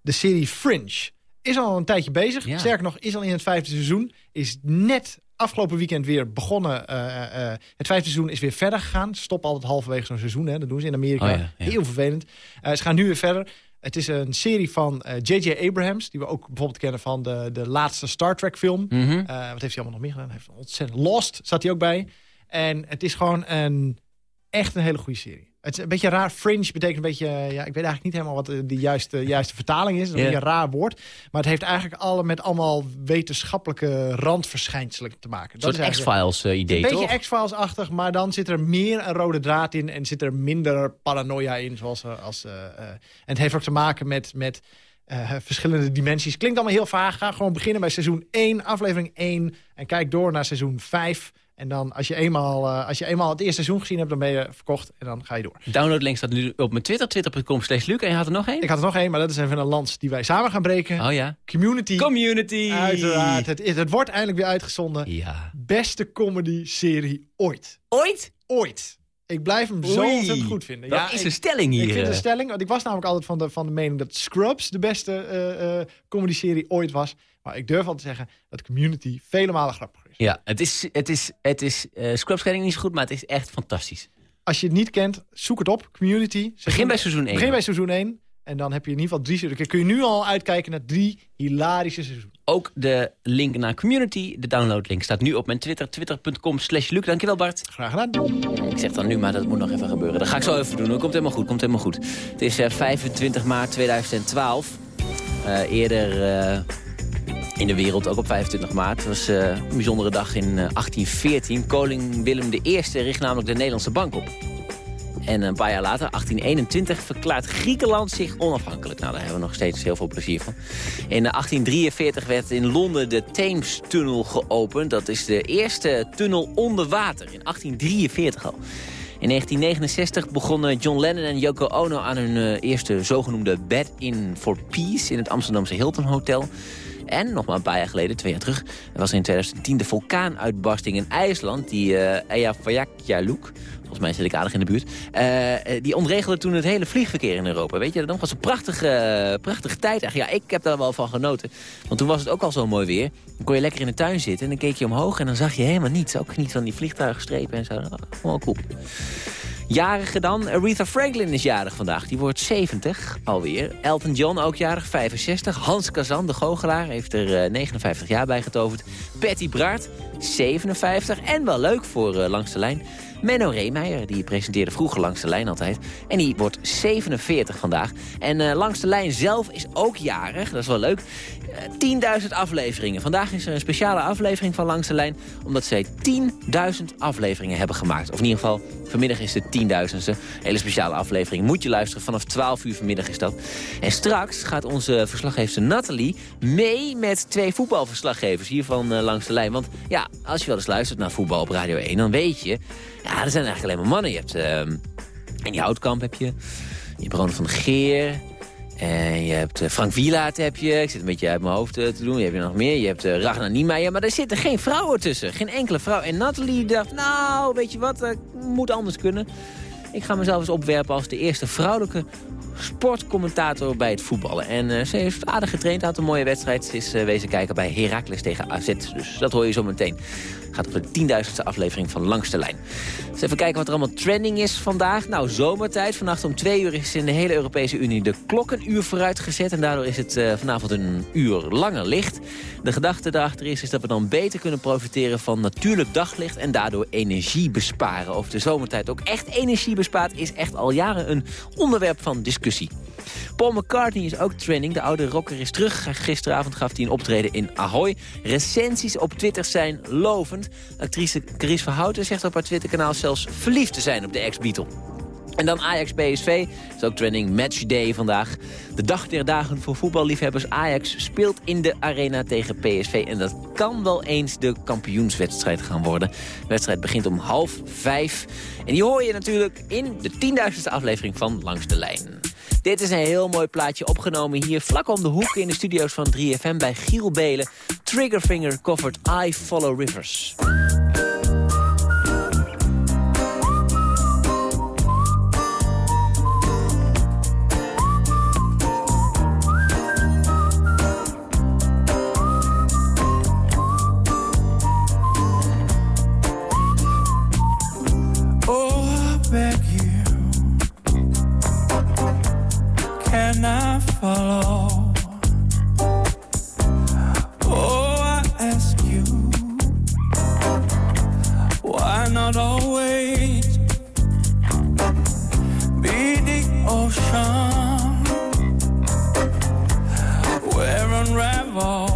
[SPEAKER 26] De serie Fringe is al een tijdje bezig.
[SPEAKER 10] Ja.
[SPEAKER 26] Sterker nog, is al in het vijfde seizoen. Is net afgelopen weekend weer begonnen. Eh, eh, het vijfde seizoen is weer verder gegaan. Ze stoppen altijd halverwege zo'n seizoen. Hè. Dat doen ze in Amerika.
[SPEAKER 10] Oh ja, ja.
[SPEAKER 26] Heel vervelend. Eh, ze gaan nu weer verder. Het is een serie van J.J. Abrahams. Die we ook bijvoorbeeld kennen van de, de laatste Star Trek film.
[SPEAKER 10] Mhm.
[SPEAKER 26] Eh, wat heeft hij allemaal nog meer gedaan? Hij heeft ontzettend Lost zat hij ook bij. En het is gewoon een, echt een hele goede serie. Het is een beetje raar. Fringe betekent een beetje... eh, Ja, ik weet eigenlijk niet helemaal wat eh, de juiste, juiste vertaling is. Het is een beetje een raar woord. Maar het heeft eigenlijk alle, met allemaal wetenschappelijke randverschijnselen te maken.
[SPEAKER 10] Een
[SPEAKER 26] Dat
[SPEAKER 10] soort
[SPEAKER 26] eigenlijk-
[SPEAKER 10] X-Files eh, idee,
[SPEAKER 26] een beetje? X-Files-achtig, maar dan zit er meer een rode draad in... en zit er minder paranoia in. Zoals, als, en het heeft ook te maken met... met verschillende dimensies. Klinkt allemaal heel vaag. Ga gewoon beginnen bij seizoen 1, aflevering 1... en kijk door naar seizoen 5... En dan, als je, eenmaal, eh, als je eenmaal het eerste seizoen gezien hebt, dan ben je verkocht en dan ga je door.
[SPEAKER 10] Downloadlink staat nu op mijn Twitter, twitter.com slash Luc. En je had er nog één?
[SPEAKER 26] Ik had er nog één, maar dat is even een lans die wij samen gaan breken.
[SPEAKER 10] Oh ja.
[SPEAKER 26] Community.
[SPEAKER 10] Community.
[SPEAKER 26] Uiteraard. Het, het wordt eindelijk weer uitgezonden.
[SPEAKER 10] Ja.
[SPEAKER 26] Beste comedy-serie ooit.
[SPEAKER 10] Ooit?
[SPEAKER 26] Ooit. Ik blijf hem zo ontzettend goed vinden.
[SPEAKER 10] Dat is
[SPEAKER 26] ik-
[SPEAKER 10] een stelling hier,
[SPEAKER 26] Ik vind een stelling, want ik was namelijk altijd van de, van de mening dat Scrubs de beste eh comedy-serie ooit was. Maar ik durf al te zeggen dat Community vele malen grappiger is.
[SPEAKER 10] Ja, het is, het is, het is eh Scrubs ken ik niet zo goed, maar het is echt fantastisch.
[SPEAKER 26] Als je het niet kent, zoek het op. Community.
[SPEAKER 10] Begin bij seizoen één.
[SPEAKER 26] Begin bij seizoen 1. En dan heb je in ieder geval drie kun je nu al uitkijken naar drie hilarische seizoenen.
[SPEAKER 10] Ook de link naar community, de downloadlink, staat nu op mijn Twitter. Twitter.com slash Luc. Dankjewel Bart.
[SPEAKER 26] Graag gedaan.
[SPEAKER 10] Ik zeg dan nu, maar dat moet nog even gebeuren. Dat ga ik zo even doen. hoor. Komt helemaal goed, komt helemaal goed. Het is eh, 25 maart 2012. Eh, eerder eh, in de wereld, ook op 25 maart. Het was eh, een bijzondere dag in eh, 1814. Koning Willem I richt namelijk de Nederlandse bank op. En een paar jaar later, 1821, verklaart Griekenland zich onafhankelijk. Nou, daar hebben we nog steeds heel veel plezier van. In 1843 werd in Londen de Thames-tunnel geopend. Dat is de eerste tunnel onder water, in 1843 al. In 1969 begonnen John Lennon en Yoko Ono aan hun eh, eerste zogenoemde Bed in for Peace... in het Amsterdamse Hilton Hotel. En, nog maar een paar jaar geleden, twee jaar terug... er was in 2010 de vulkaanuitbarsting in IJsland, die uh, Eyjafjallajökull... Volgens mij zit ik aardig in de buurt. Eh, eh, die ontregelde toen het hele vliegverkeer in Europa. Weet je dat was een prachtige, prachtige tijd eigenlijk. Ja, ik heb daar wel van genoten. Want toen was het ook al zo mooi weer. Dan kon je lekker in de tuin zitten en dan keek je omhoog... en dan zag je helemaal niets. Ook niet van die vliegtuigstrepen en zo. Oh, Gewoon cool. Jarige dan. Aretha Franklin is jarig vandaag. Die wordt 70 alweer. Elton John ook jarig, 65. Hans Kazan, de goochelaar, heeft er eh, 59 jaar bij getoverd. Patty Bart, 57. En wel leuk voor eh, Langs de Lijn. Menno Reemeijer, die presenteerde vroeger Langs de Lijn altijd. En die wordt 47 vandaag. En eh, Langs de Lijn zelf is ook jarig, dat is wel leuk. Eh, 10.000 afleveringen. Vandaag is er een speciale aflevering van Langs de Lijn... omdat zij 10.000 afleveringen hebben gemaakt. Of in ieder geval, vanmiddag is de 10.000ste. Hele speciale aflevering. Moet je luisteren, vanaf 12 uur vanmiddag is dat. En straks gaat onze verslaggever Nathalie mee met twee voetbalverslaggevers... hier van eh, Langs de Lijn. Want ja, als je wel eens luistert naar voetbal op Radio 1... dan weet je, ja, er zijn eigenlijk alleen maar mannen. Je hebt... ehm en die Houtkamp heb je. Je Ronald van Geer. En je hebt eh, Frank Wielaert heb je. Ik zit een beetje uit mijn hoofd eh, te doen. Je hebt nog meer. Je hebt eh, Ragnar Niemeyer. Maar er zitten geen vrouwen tussen. Geen enkele vrouw. En Nathalie dacht, nou, weet je wat, dat moet anders kunnen. Ik ga mezelf eens opwerpen als de eerste vrouwelijke sportcommentator bij het voetballen. En eh, ze heeft aardig getraind, had een mooie wedstrijd. Ze is eh, wezen kijken bij Heracles tegen AZ. Dus dat hoor je zo meteen. Gaat over de tienduizendste aflevering van Langs de Lijn. Dus even kijken wat er allemaal trending is vandaag. Nou, zomertijd. Vannacht om twee uur is in de hele Europese Unie de klok een uur vooruit gezet. En daardoor is het eh, vanavond een uur langer licht. De gedachte daarachter is, is dat we dan beter kunnen profiteren van natuurlijk daglicht. En daardoor energie besparen. Of de zomertijd ook echt energie bespaart, is echt al jaren een onderwerp van discussie. Paul McCartney is ook trending. De oude rocker is terug. Gisteravond gaf hij een optreden in Ahoy. Recensies op Twitter zijn lovend. Actrice Chris Verhouten zegt op haar Twitterkanaal zelfs verliefd te zijn op de ex-Beatle. En dan Ajax PSV. Dat is ook trending matchday vandaag. De dag der dagen voor voetballiefhebbers. Ajax speelt in de arena tegen PSV. En dat kan wel eens de kampioenswedstrijd gaan worden. De wedstrijd begint om half vijf. En die hoor je natuurlijk in de tienduizendste aflevering van Langs de Lijn. Dit is een heel mooi plaatje opgenomen hier vlak om de hoek in de studio's van 3FM bij Giel Belen. Triggerfinger covered I Follow Rivers. of all.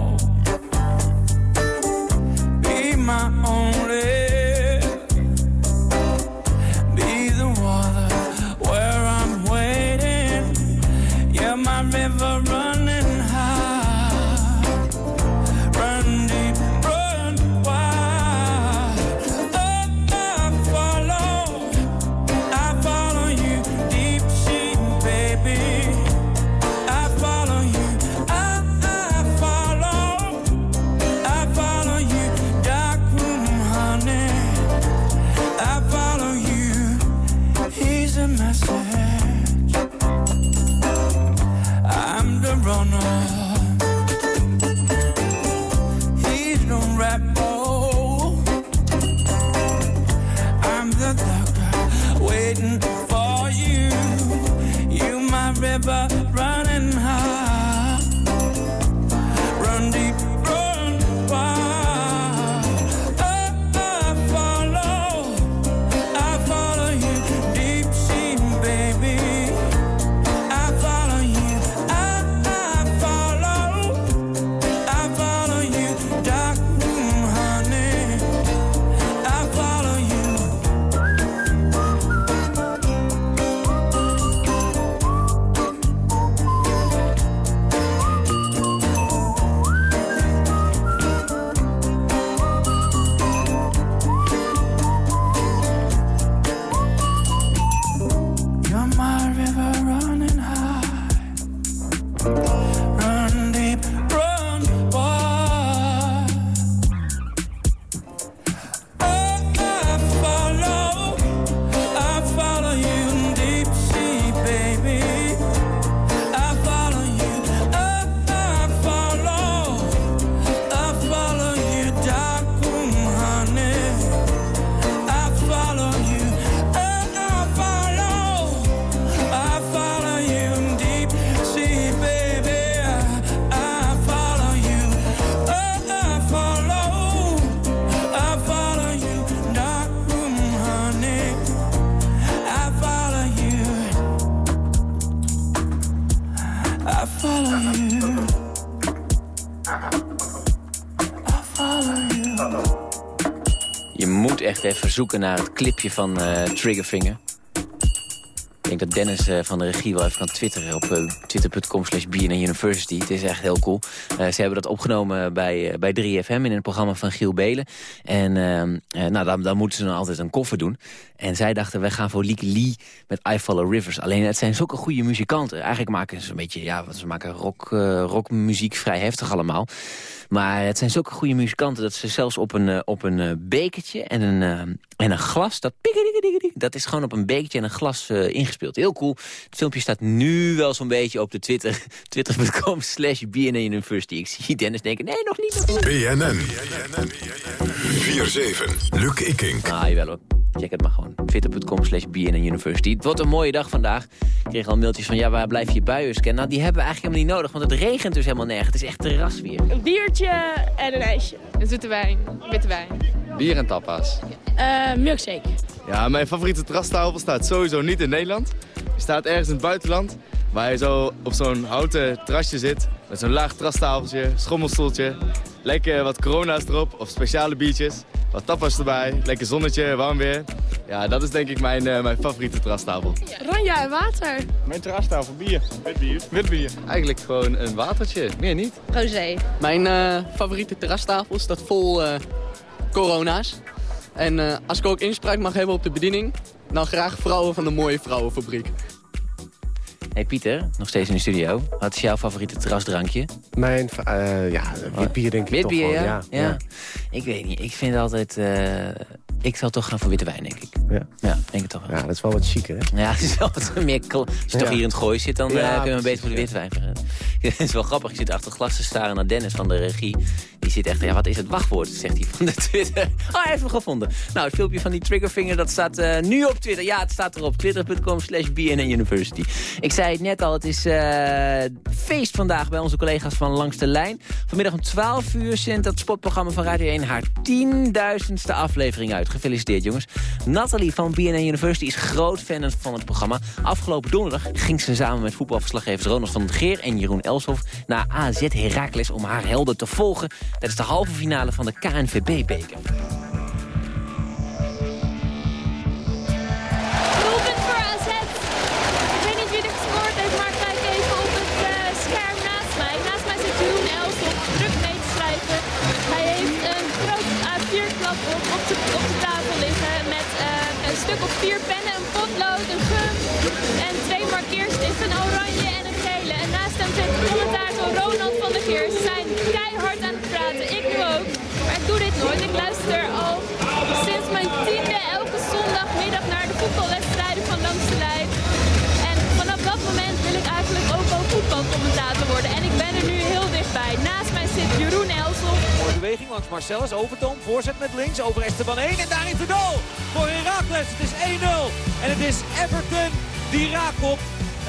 [SPEAKER 10] Zoeken naar het clipje van eh, Triggerfinger. Dat Dennis eh, van de regie wel even kan twitteren op uh, twitter.com slash University. Het is echt heel cool. Uh, ze hebben dat opgenomen bij, bij 3FM in een programma van Giel Belen. En nou, dan, dan moeten ze dan altijd een koffer doen. En zij dachten, wij gaan voor Leaky Lee met I Follow Rivers. Alleen het zijn zulke goede muzikanten. Eigenlijk maken ze een beetje, ja, ze maken rock, rockmuziek vrij heftig allemaal. Maar het zijn zulke goede muzikanten dat ze zelfs op een, op een bekertje en een, en een glas... Dat, dat is gewoon op een bekertje en een glas ingespeeld. Heel cool. Het filmpje staat nu wel zo'n beetje op de Twitter. Twitter.com slash BNN University. Ik zie Dennis denken, nee, nog niet. Nog niet.
[SPEAKER 9] BNN. 4-7. Luc Ikink.
[SPEAKER 10] Ah, jawel hoor. Check het maar gewoon. Twitter.com slash University. Het wordt een mooie dag vandaag. Ik kreeg al mailtjes van, ja, waar blijf je buien scannen? Nou, die hebben we eigenlijk helemaal niet nodig, want het regent dus helemaal nergens. Het is echt terrasweer.
[SPEAKER 27] Een biertje en een ijsje. Een zoete wijn, witte wijn.
[SPEAKER 28] Bier en tapas.
[SPEAKER 27] Uh, milkshake.
[SPEAKER 23] Ja, mijn favoriete terrastafel staat sowieso niet in Nederland. Die staat ergens in het buitenland. Waar je zo op zo'n houten terrasje zit. Met zo'n laag terrastafeltje, schommelstoeltje. Lekker wat corona's erop of speciale biertjes. Wat tapas erbij, lekker zonnetje, warm weer. Ja, dat is denk ik mijn, uh, mijn favoriete terrastafel.
[SPEAKER 27] Ranja en water.
[SPEAKER 23] Mijn terrastafel, bier. Wit bier.
[SPEAKER 28] Wit bier. Eigenlijk gewoon een watertje, meer niet.
[SPEAKER 27] Rosé.
[SPEAKER 29] Mijn uh, favoriete terrastafel staat vol uh, corona's. En uh, als ik ook inspraak mag hebben op de bediening... dan graag vrouwen van de mooie vrouwenfabriek.
[SPEAKER 10] Hey Pieter, nog steeds in de studio. Wat is jouw favoriete terrasdrankje?
[SPEAKER 24] Mijn, uh, ja, witbier denk ik
[SPEAKER 10] witbier,
[SPEAKER 24] toch
[SPEAKER 10] ja?
[SPEAKER 24] Ja,
[SPEAKER 10] ja? ja. Ik weet niet, ik vind altijd... Uh, ik zal toch gaan voor witte wijn, denk ik. Ja, ja denk het toch wel.
[SPEAKER 24] Ja, dat is wel wat chiquer, hè?
[SPEAKER 10] Ja, het is wel wat meer... Als je toch hier in het gooi zit, dan ja, kunnen we beter voor de witte wijn gaan. Het is wel grappig, ik zit achter glas te staren naar Dennis van de regie. Die zit echt, ja, wat is het wachtwoord, zegt hij van de Twitter. Oh, hij heeft hem gevonden. Nou, het filmpje van die triggerfinger, dat staat uh, nu op Twitter. Ja, het staat erop, twitter.com slash BNN University. Ik zei het net al, het is uh, feest vandaag bij onze collega's van Langs de Lijn. Vanmiddag om 12 uur zendt dat spotprogramma van Radio 1 haar tienduizendste aflevering uit. Gefeliciteerd, jongens. Nathalie van BNN University is groot fan van het programma. Afgelopen donderdag ging ze samen met voetbalverslaggevers Ronald van der Geer en Jeroen Elshoff naar AZ Heracles om haar helden te volgen tijdens de halve finale van de KNVB-beker.
[SPEAKER 14] Vier pennen, een potlood, een gum en twee markeerstiften, een oranje en een gele. En naast hem zit commentator Ronald van der Geer. Ze zijn keihard aan het praten, ik nu ook. Maar ik doe dit nooit, ik luister al sinds mijn tiende langs
[SPEAKER 30] Marcellus, Overtoom, voorzet met links, over Esteban 1 en daar is de goal voor Heracles. Het is 1-0 en het is Everton die raakt op.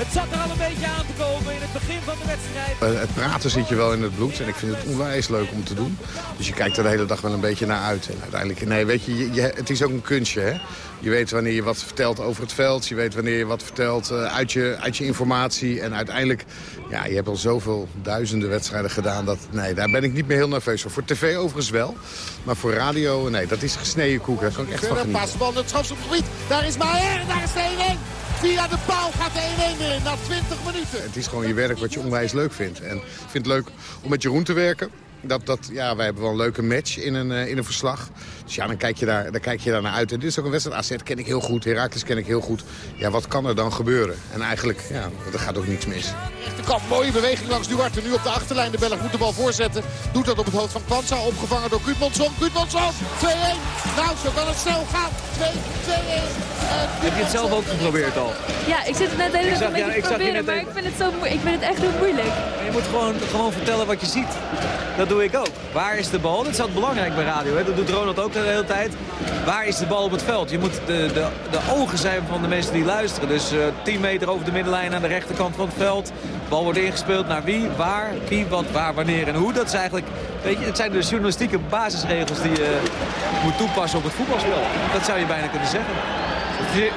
[SPEAKER 30] Het zat er al een beetje aan te komen in het begin van de wedstrijd.
[SPEAKER 31] Uh, het praten zit je wel in het bloed en ik vind het onwijs leuk om te doen. Dus je kijkt er de hele dag wel een beetje naar uit. En uiteindelijk, nee, weet je, je, je het is ook een kunstje, hè. Je weet wanneer je wat vertelt over het veld. Je weet wanneer je wat vertelt uh, uit, je, uit je informatie. En uiteindelijk, ja, je hebt al zoveel duizenden wedstrijden gedaan. Dat, nee, daar ben ik niet meer heel nerveus voor. Voor tv overigens wel. Maar voor radio, nee, dat is gesneden koek. Daar kan ik echt van genieten.
[SPEAKER 32] Paasbal, het strafschopgebied. Daar is Maher en daar is de 1-1. Via de paal gaat de 1-1 erin na 20 minuten.
[SPEAKER 31] Het is gewoon je werk wat je onwijs leuk vindt. En ik vind het leuk om met Jeroen te werken. Dat, dat, ja, wij hebben wel een leuke match in een, uh, in een verslag. Dus ja, dan kijk, je daar, dan kijk je daar naar uit. En dit is ook een wedstrijd. AZ ken ik heel goed, Heracles ken ik heel goed. Ja, wat kan er dan gebeuren? En eigenlijk, ja, er gaat ook niets mis.
[SPEAKER 32] Rechterkant, mooie beweging langs Duarte. Nu op de achterlijn. De Belg moet de bal voorzetten. Doet dat op het hoofd van Kwanza. Opgevangen door Gudmundsson. Gudmundsson, 2-1. Nou, zo kan het snel gaan. 2-2-1.
[SPEAKER 30] Heb je het zelf ook geprobeerd al?
[SPEAKER 27] Ja, ik zit het net even een beetje te proberen, maar ik vind, het zo ik vind het echt heel moeilijk.
[SPEAKER 30] Maar je moet gewoon, gewoon vertellen wat je ziet. Dat doe ik ook. Waar is de bal? Dat is altijd belangrijk bij radio. Hè? Dat doet Ronald ook de hele tijd. Waar is de bal op het veld? Je moet de, de, de ogen zijn van de mensen die luisteren. Dus uh, 10 meter over de middenlijn aan de rechterkant van het veld. De bal wordt ingespeeld naar wie, waar, wie, wat, waar, wanneer en hoe. Dat is eigenlijk, weet je, het zijn de journalistieke basisregels die je uh, moet toepassen op het voetbalspel. Dat zou je bijna kunnen zeggen.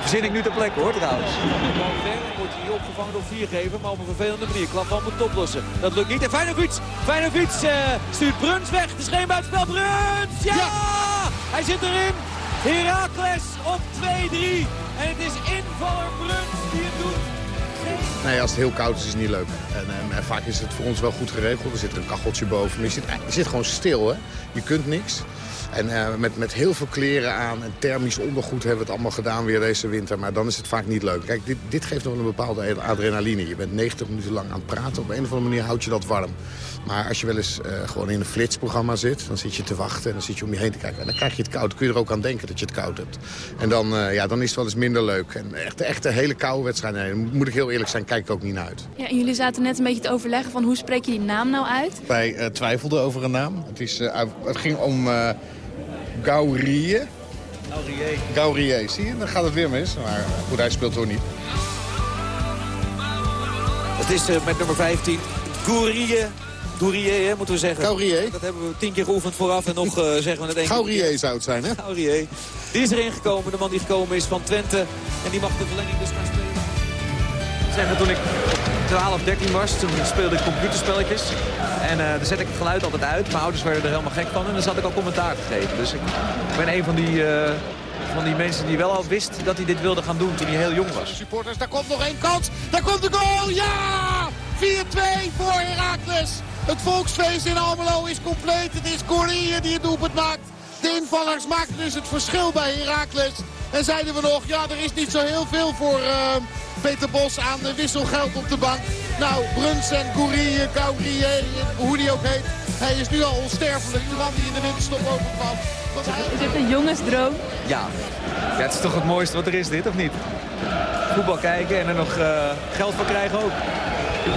[SPEAKER 30] Verzin ik nu ter plekke hoor trouwens. De bal ver wordt hier opgevangen door viergever, maar op een vervelende manier. Klapman moet oplossen. Dat lukt niet. En Feyenoord, Feyenoord uh, stuurt Bruns weg. Het is geen buitenspel. Bruns! Ja! ja! Hij zit erin. Heracles op 2-3. En het is invaller Bruns die het doet.
[SPEAKER 31] Nee, als het heel koud is, is het niet leuk. En, en, en vaak is het voor ons wel goed geregeld. Er zit een kacheltje boven. Je je zit gewoon stil, hè. Je kunt niks. En eh, met, met heel veel kleren aan en thermisch ondergoed hebben we het allemaal gedaan weer deze winter. Maar dan is het vaak niet leuk. Kijk, dit, dit geeft nog een bepaalde adrenaline. Je bent 90 minuten lang aan het praten. Op een of andere manier houd je dat warm. Maar als je wel eens eh, gewoon in een flitsprogramma zit... dan zit je te wachten en dan zit je om je heen te kijken. En dan krijg je het koud. Dan kun je er ook aan denken dat je het koud hebt. En dan, eh, ja, dan is het wel eens minder leuk. En echt, echt een hele koude wedstrijd, nee, moet ik heel eerlijk zijn, kijk ik ook niet naar uit.
[SPEAKER 27] Ja, en jullie zaten net een beetje te overleggen van hoe spreek je die naam nou uit?
[SPEAKER 31] Wij uh, twijfelden over een naam. Het, is, het ging om uh, Gaurie.
[SPEAKER 30] Gaurie.
[SPEAKER 31] Gaurie, zie je? Dan gaat het weer mis. Maar goed, hij speelt toch niet.
[SPEAKER 30] Het is met nummer 15, Gourie. Gourier, moeten we zeggen.
[SPEAKER 31] Gaurier.
[SPEAKER 30] Dat hebben we tien keer geoefend vooraf en nog uh, zeggen we het één
[SPEAKER 31] Gaurier zou het zijn, hè?
[SPEAKER 30] Gaurier. Die is erin gekomen, de man die gekomen is van Twente. En die mag de verlenging dus gaan spelen. Zeggen, toen ik 12, 13 was, toen speelde ik computerspelletjes. En uh, dan zet ik het geluid altijd uit. Mijn ouders werden er helemaal gek van en dan zat ik al commentaar te geven. Dus ik ben een van die... Uh, van die mensen die wel al wist dat hij dit wilde gaan doen toen hij heel jong was.
[SPEAKER 32] Supporters, daar komt nog één kans. Daar komt de goal. Ja! 4-2 voor Heracles. Het volksfeest in Almelo is compleet. Het is Corrie die het doelpunt maakt. De invallers maakten dus het verschil bij Heracles. En zeiden we nog, ja, er is niet zo heel veel voor uh, Peter Bos aan de wisselgeld op de bank. Nou, Bruns en Gourie, Gaurie, hoe die ook heet. Hij is nu al onsterfelijk, de man die in de winterstop overkwam.
[SPEAKER 27] Is dit een jongensdroom?
[SPEAKER 30] Ja. ja, het is toch het mooiste wat er is, dit, of niet? Voetbal kijken en er nog uh, geld voor krijgen ook.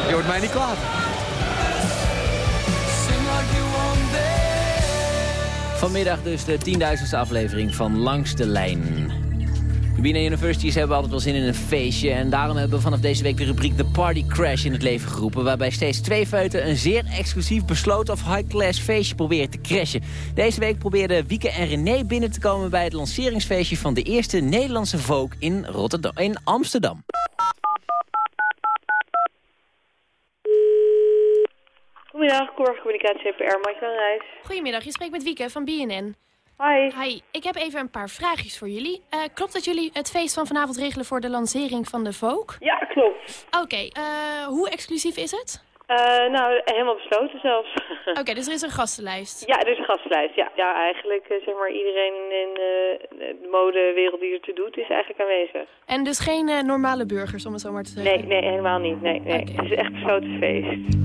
[SPEAKER 30] Je hoort mij niet klaar.
[SPEAKER 10] Vanmiddag dus de tienduizendste aflevering van Langs de Lijn. Binnen Universities hebben altijd wel zin in een feestje. En daarom hebben we vanaf deze week de rubriek The Party Crash in het leven geroepen. Waarbij steeds twee feuten een zeer exclusief besloten of high-class feestje proberen te crashen. Deze week probeerden Wieke en René binnen te komen bij het lanceringsfeestje van de eerste Nederlandse Vogue in, Rotterdam, in Amsterdam.
[SPEAKER 33] Goedemiddag, Corp Communicatie CPR, Mike van Reis.
[SPEAKER 14] Goedemiddag, je spreekt met Wieke van BNN.
[SPEAKER 33] Hi.
[SPEAKER 14] Hi, ik heb even een paar vraagjes voor jullie. Uh, klopt dat jullie het feest van vanavond regelen voor de lancering van de Vogue?
[SPEAKER 33] Ja, klopt.
[SPEAKER 14] Oké, okay, uh, hoe exclusief is het?
[SPEAKER 33] Uh, nou, helemaal besloten zelfs.
[SPEAKER 14] Oké, okay, dus er is een gastenlijst?
[SPEAKER 33] Ja, er is een gastenlijst, ja. Ja, eigenlijk zeg maar iedereen in de modewereld die er te doet is eigenlijk aanwezig.
[SPEAKER 14] En dus geen normale burgers, om het zo maar te zeggen?
[SPEAKER 33] Nee, nee, helemaal niet. Nee, nee. Okay. Het is echt een besloten feest.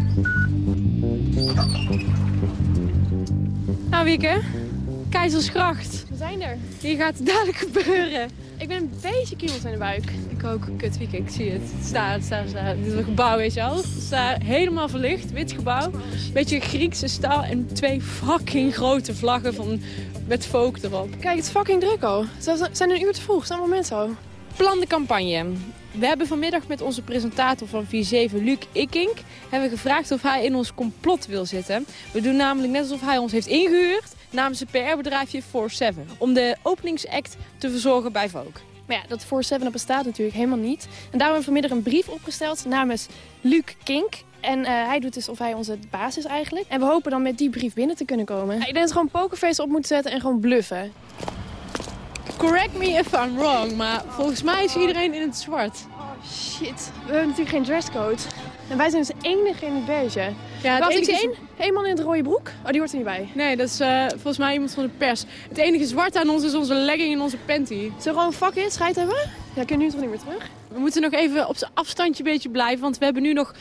[SPEAKER 27] Nou, Wieke, Keizersgracht.
[SPEAKER 14] We zijn er.
[SPEAKER 27] Hier gaat het dadelijk gebeuren.
[SPEAKER 14] Ik ben een beetje kiebels in de buik.
[SPEAKER 27] Ik ook. Kut, ik zie het. Het staat, het staat, het staat. Dit is een gebouw, weet je. Het staat helemaal verlicht, wit gebouw. Beetje Griekse staal en twee fucking grote vlaggen van, met folk erop.
[SPEAKER 14] Kijk, het is fucking druk al. Ze zijn een uur te vroeg, staan allemaal mensen al.
[SPEAKER 27] Plan de campagne. We hebben vanmiddag met onze presentator van 4-7, Luc Ikink, hebben we gevraagd of hij in ons complot wil zitten. We doen namelijk net alsof hij ons heeft ingehuurd namens het PR-bedrijfje 4-7. Om de openingsact te verzorgen bij Vogue.
[SPEAKER 14] Maar ja, dat 4-7 dat bestaat natuurlijk helemaal niet. En daarom hebben we vanmiddag een brief opgesteld namens Luc Kink. En uh, hij doet dus of hij onze baas is eigenlijk. En we hopen dan met die brief binnen te kunnen komen. Ik denk dat we gewoon pokerface op moeten zetten en gewoon bluffen.
[SPEAKER 27] Correct me if I'm wrong, maar volgens mij is iedereen in het zwart.
[SPEAKER 14] Oh shit, we hebben natuurlijk geen dresscode. En wij zijn dus enige in het beige.
[SPEAKER 27] Ja,
[SPEAKER 14] Wacht, ik zie één, één man in het rode broek. Oh, die hoort er niet bij.
[SPEAKER 27] Nee, dat is uh, volgens mij iemand van de pers. Het enige zwart aan ons is onze legging en onze panty.
[SPEAKER 14] Zullen we gewoon fuck it, scheid hebben? Ja, kun je nu toch niet meer terug?
[SPEAKER 27] We moeten nog even op zijn afstandje een beetje blijven, want we hebben nu nog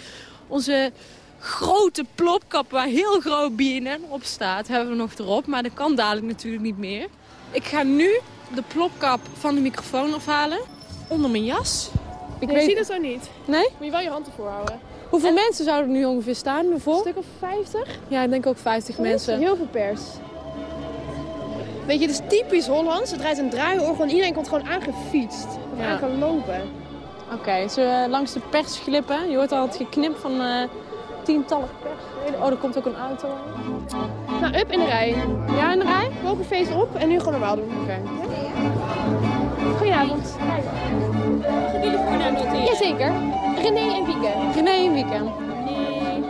[SPEAKER 27] onze grote plopkap waar heel groot BNN op staat, hebben we nog erop. Maar dat kan dadelijk natuurlijk niet meer. Ik ga nu de plopkap van de microfoon afhalen. Onder mijn jas.
[SPEAKER 14] Ik nee, weet... zie dat zo niet.
[SPEAKER 27] Nee?
[SPEAKER 14] Moet je wel je hand ervoor houden.
[SPEAKER 27] Hoeveel en... mensen zouden er nu ongeveer staan? Voor?
[SPEAKER 14] Een stuk of 50?
[SPEAKER 27] Ja, ik denk ook 50
[SPEAKER 14] oh,
[SPEAKER 27] mensen.
[SPEAKER 14] Heel veel pers. Weet je, het is typisch Hollands. Het draait een draaiorgel en iedereen komt gewoon aangefietst. Of ja. aangelopen.
[SPEAKER 27] Oké, okay, we langs de pers glippen? Je hoort al het geknip van uh, tientallen pers. Oh, er komt ook een auto aan.
[SPEAKER 14] Nou, up in de rij.
[SPEAKER 27] Ja, in de rij?
[SPEAKER 14] Pokerface op en nu gewoon normaal doen. Oké. Okay. Ja? Goedenavond.
[SPEAKER 34] Mag ik jullie voornaam noteren?
[SPEAKER 14] Jazeker. René en Wieke.
[SPEAKER 27] René en Wieke.
[SPEAKER 34] Nee.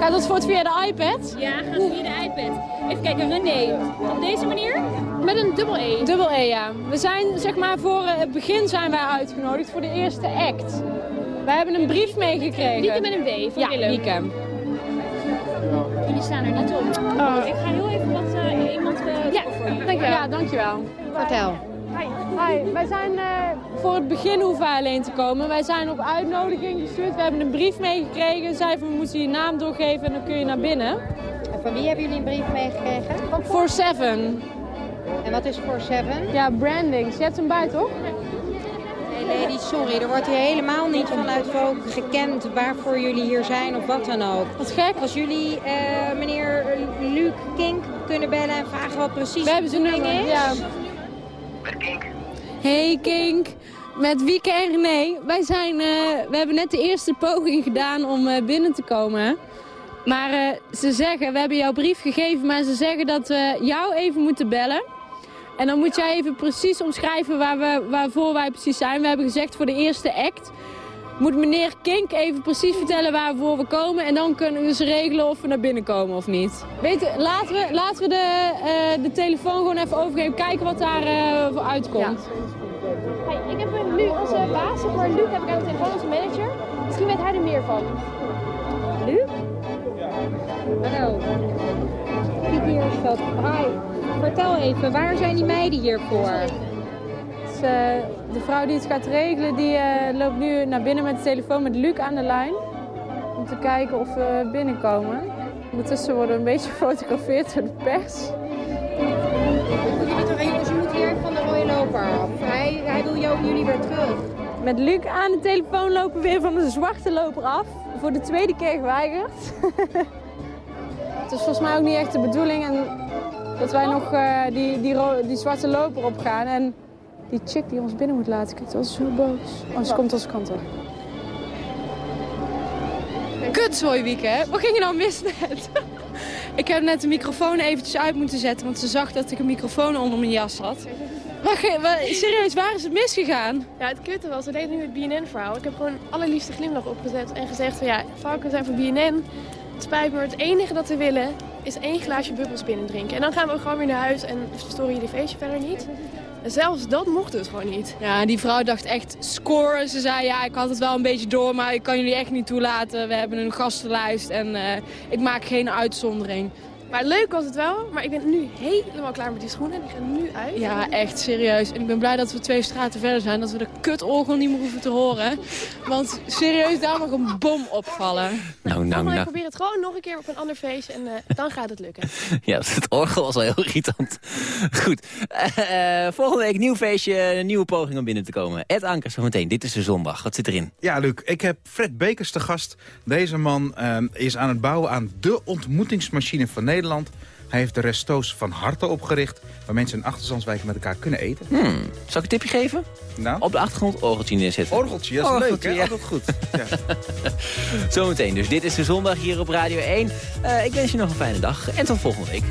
[SPEAKER 27] Gaat dat voor het via de iPad?
[SPEAKER 34] Ja, gaat via de iPad. Even kijken, René. Op deze manier?
[SPEAKER 27] Met een dubbel E. Dubbel E, ja. We zijn, zeg maar, voor eh, het begin zijn wij uitgenodigd voor de eerste act. Wij hebben een brief meegekregen.
[SPEAKER 14] Lieke met een W, voor
[SPEAKER 27] Ja,
[SPEAKER 14] Willem.
[SPEAKER 27] Lieke.
[SPEAKER 34] Jullie staan er niet op.
[SPEAKER 27] Oh.
[SPEAKER 34] Ik ga heel even wat eh, iemand uh,
[SPEAKER 27] Ja, dankjewel. Ja, dankjewel.
[SPEAKER 22] Vertel.
[SPEAKER 27] Hi, wij zijn eh, voor het begin hoeven alleen te komen. Wij zijn op uitnodiging gestuurd. We hebben een brief meegekregen. Zij van, we moeten je naam doorgeven en dan kun je naar binnen.
[SPEAKER 22] En van wie hebben jullie een brief meegekregen?
[SPEAKER 27] Voor Seven.
[SPEAKER 22] En wat is voor Seven?
[SPEAKER 27] Ja, branding. Je hebt hem bij, toch?
[SPEAKER 22] Nee, lady, sorry. Er wordt hier helemaal niet vanuit Vogue gekend waarvoor jullie hier zijn of wat dan ook.
[SPEAKER 27] Wat gek.
[SPEAKER 22] Als jullie eh, meneer Luc Kink kunnen bellen en vragen wat precies
[SPEAKER 27] We hebben zijn nummer.
[SPEAKER 22] is.
[SPEAKER 27] Ja. Hey Kink, met Wieke en René. Wij zijn, eh, we hebben net de eerste poging gedaan om eh, binnen te komen. Maar eh, ze zeggen, we hebben jouw brief gegeven, maar ze zeggen dat we jou even moeten bellen. En dan moet jij even precies omschrijven waar we, waarvoor wij precies zijn. We hebben gezegd voor de eerste act moet meneer Kink even precies vertellen waarvoor we komen. En dan kunnen we dus regelen of we naar binnen komen of niet. Weet laten we, laten we de, eh, de telefoon gewoon even overgeven. Kijken wat daar eh, voor uitkomt.
[SPEAKER 14] Hey, ik heb nu onze baas, zeg maar, Luc, heb ik aan de telefoon, onze manager. Misschien weet hij er meer van.
[SPEAKER 22] Luc? Hallo. Dat. Hi. Vertel even, waar zijn die meiden hier voor?
[SPEAKER 27] Dus, eh, de vrouw die het gaat regelen, die eh, loopt nu naar binnen met de telefoon met Luc aan de lijn. Om te kijken of we binnenkomen. Ondertussen worden we een beetje gefotografeerd door de pers.
[SPEAKER 22] Jongens, je moet hier van de rode loper af. Hij, hij wil jou, jullie weer terug.
[SPEAKER 27] Met Luc aan de telefoon lopen we weer van de zwarte loper af. Voor de tweede keer geweigerd. het is volgens mij ook niet echt de bedoeling en dat wij nog eh, die, die, die zwarte loper opgaan. En die chick die ons binnen moet laten, kijkt wel zo boos. Oh, ze komt onze kant op. Kutzooi, Wieke, hè? Wat ging er nou mis net? ik heb net de microfoon eventjes uit moeten zetten, want ze zag dat ik een microfoon onder mijn jas had. Waar- serieus, waar is het misgegaan?
[SPEAKER 14] Ja, het kutte was, we deden nu het BNN-verhaal. Ik heb gewoon allerliefste glimlach opgezet en gezegd van ja, we zijn van BNN. Het spijt me, maar het enige dat we willen is één glaasje bubbels binnen drinken. En dan gaan we gewoon weer naar huis en verstoren jullie feestje verder niet. En zelfs dat mocht dus gewoon niet.
[SPEAKER 27] Ja, die vrouw dacht echt score. Ze zei, ja, ik had het wel een beetje door, maar ik kan jullie echt niet toelaten. We hebben een gastenlijst en eh, ik maak geen uitzondering.
[SPEAKER 14] Maar leuk was het wel, maar ik ben nu helemaal klaar met die schoenen. Die gaan nu uit.
[SPEAKER 27] Ja, echt serieus. En ik ben blij dat we twee straten verder zijn, dat we de kutorgel niet meer hoeven te horen. Want serieus, daar mag een bom opvallen.
[SPEAKER 10] Nou, nou, nou.
[SPEAKER 14] probeer het gewoon nog een keer op een ander feestje en eh, dan gaat het lukken.
[SPEAKER 10] Ja, het orgel was al heel irritant. Goed. Eh, eh, volgende week nieuw feestje, een nieuwe poging om binnen te komen. Ed Anker, zometeen. Dit is de zondag. Wat zit erin?
[SPEAKER 35] Ja, Luc, ik heb Fred Bekers te gast. Deze man ehm, is aan het bouwen aan de ontmoetingsmachine van Nederland. Hij heeft de resto's van Harte opgericht... waar mensen in achterstandswijken met elkaar kunnen eten.
[SPEAKER 10] Hmm. Zal ik een tipje geven?
[SPEAKER 35] Nou?
[SPEAKER 10] Op de achtergrond orgeltje neerzetten.
[SPEAKER 35] Orgeltje, dat is
[SPEAKER 10] Orgeltje,
[SPEAKER 35] leuk, hè?
[SPEAKER 10] ja.
[SPEAKER 35] Altijd goed. Ja.
[SPEAKER 10] Zometeen dus. Dit is de zondag hier op Radio 1. Eh, ik wens je nog een fijne dag en tot volgende week.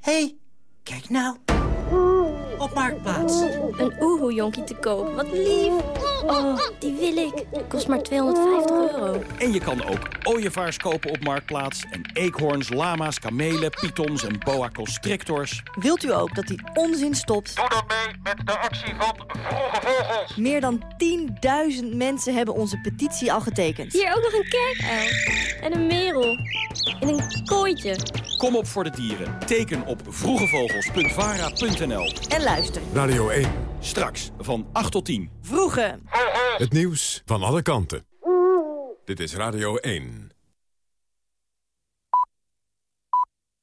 [SPEAKER 36] hey, kijk nou. Op Marktplaats.
[SPEAKER 34] Een oehoe-jonkie te koop. Wat lief. Oh, die wil ik. Kost maar 250 euro.
[SPEAKER 37] En je kan ook ooievaars kopen op Marktplaats. En eekhoorns, lama's, kamelen, pythons en boa constrictors.
[SPEAKER 36] Wilt u ook dat die onzin stopt?
[SPEAKER 38] Doe dan mee met de actie van Vroege Vogels.
[SPEAKER 36] Meer dan 10.000 mensen hebben onze petitie al getekend.
[SPEAKER 34] Hier ook nog een kerkuil. En een merel. In een kooitje.
[SPEAKER 37] Kom op voor de dieren. Teken op vroegevogels.vara.nl.
[SPEAKER 36] En luister.
[SPEAKER 9] Radio 1.
[SPEAKER 37] Straks van 8 tot 10.
[SPEAKER 36] Vroege.
[SPEAKER 9] Het nieuws van alle kanten. Dit is Radio 1.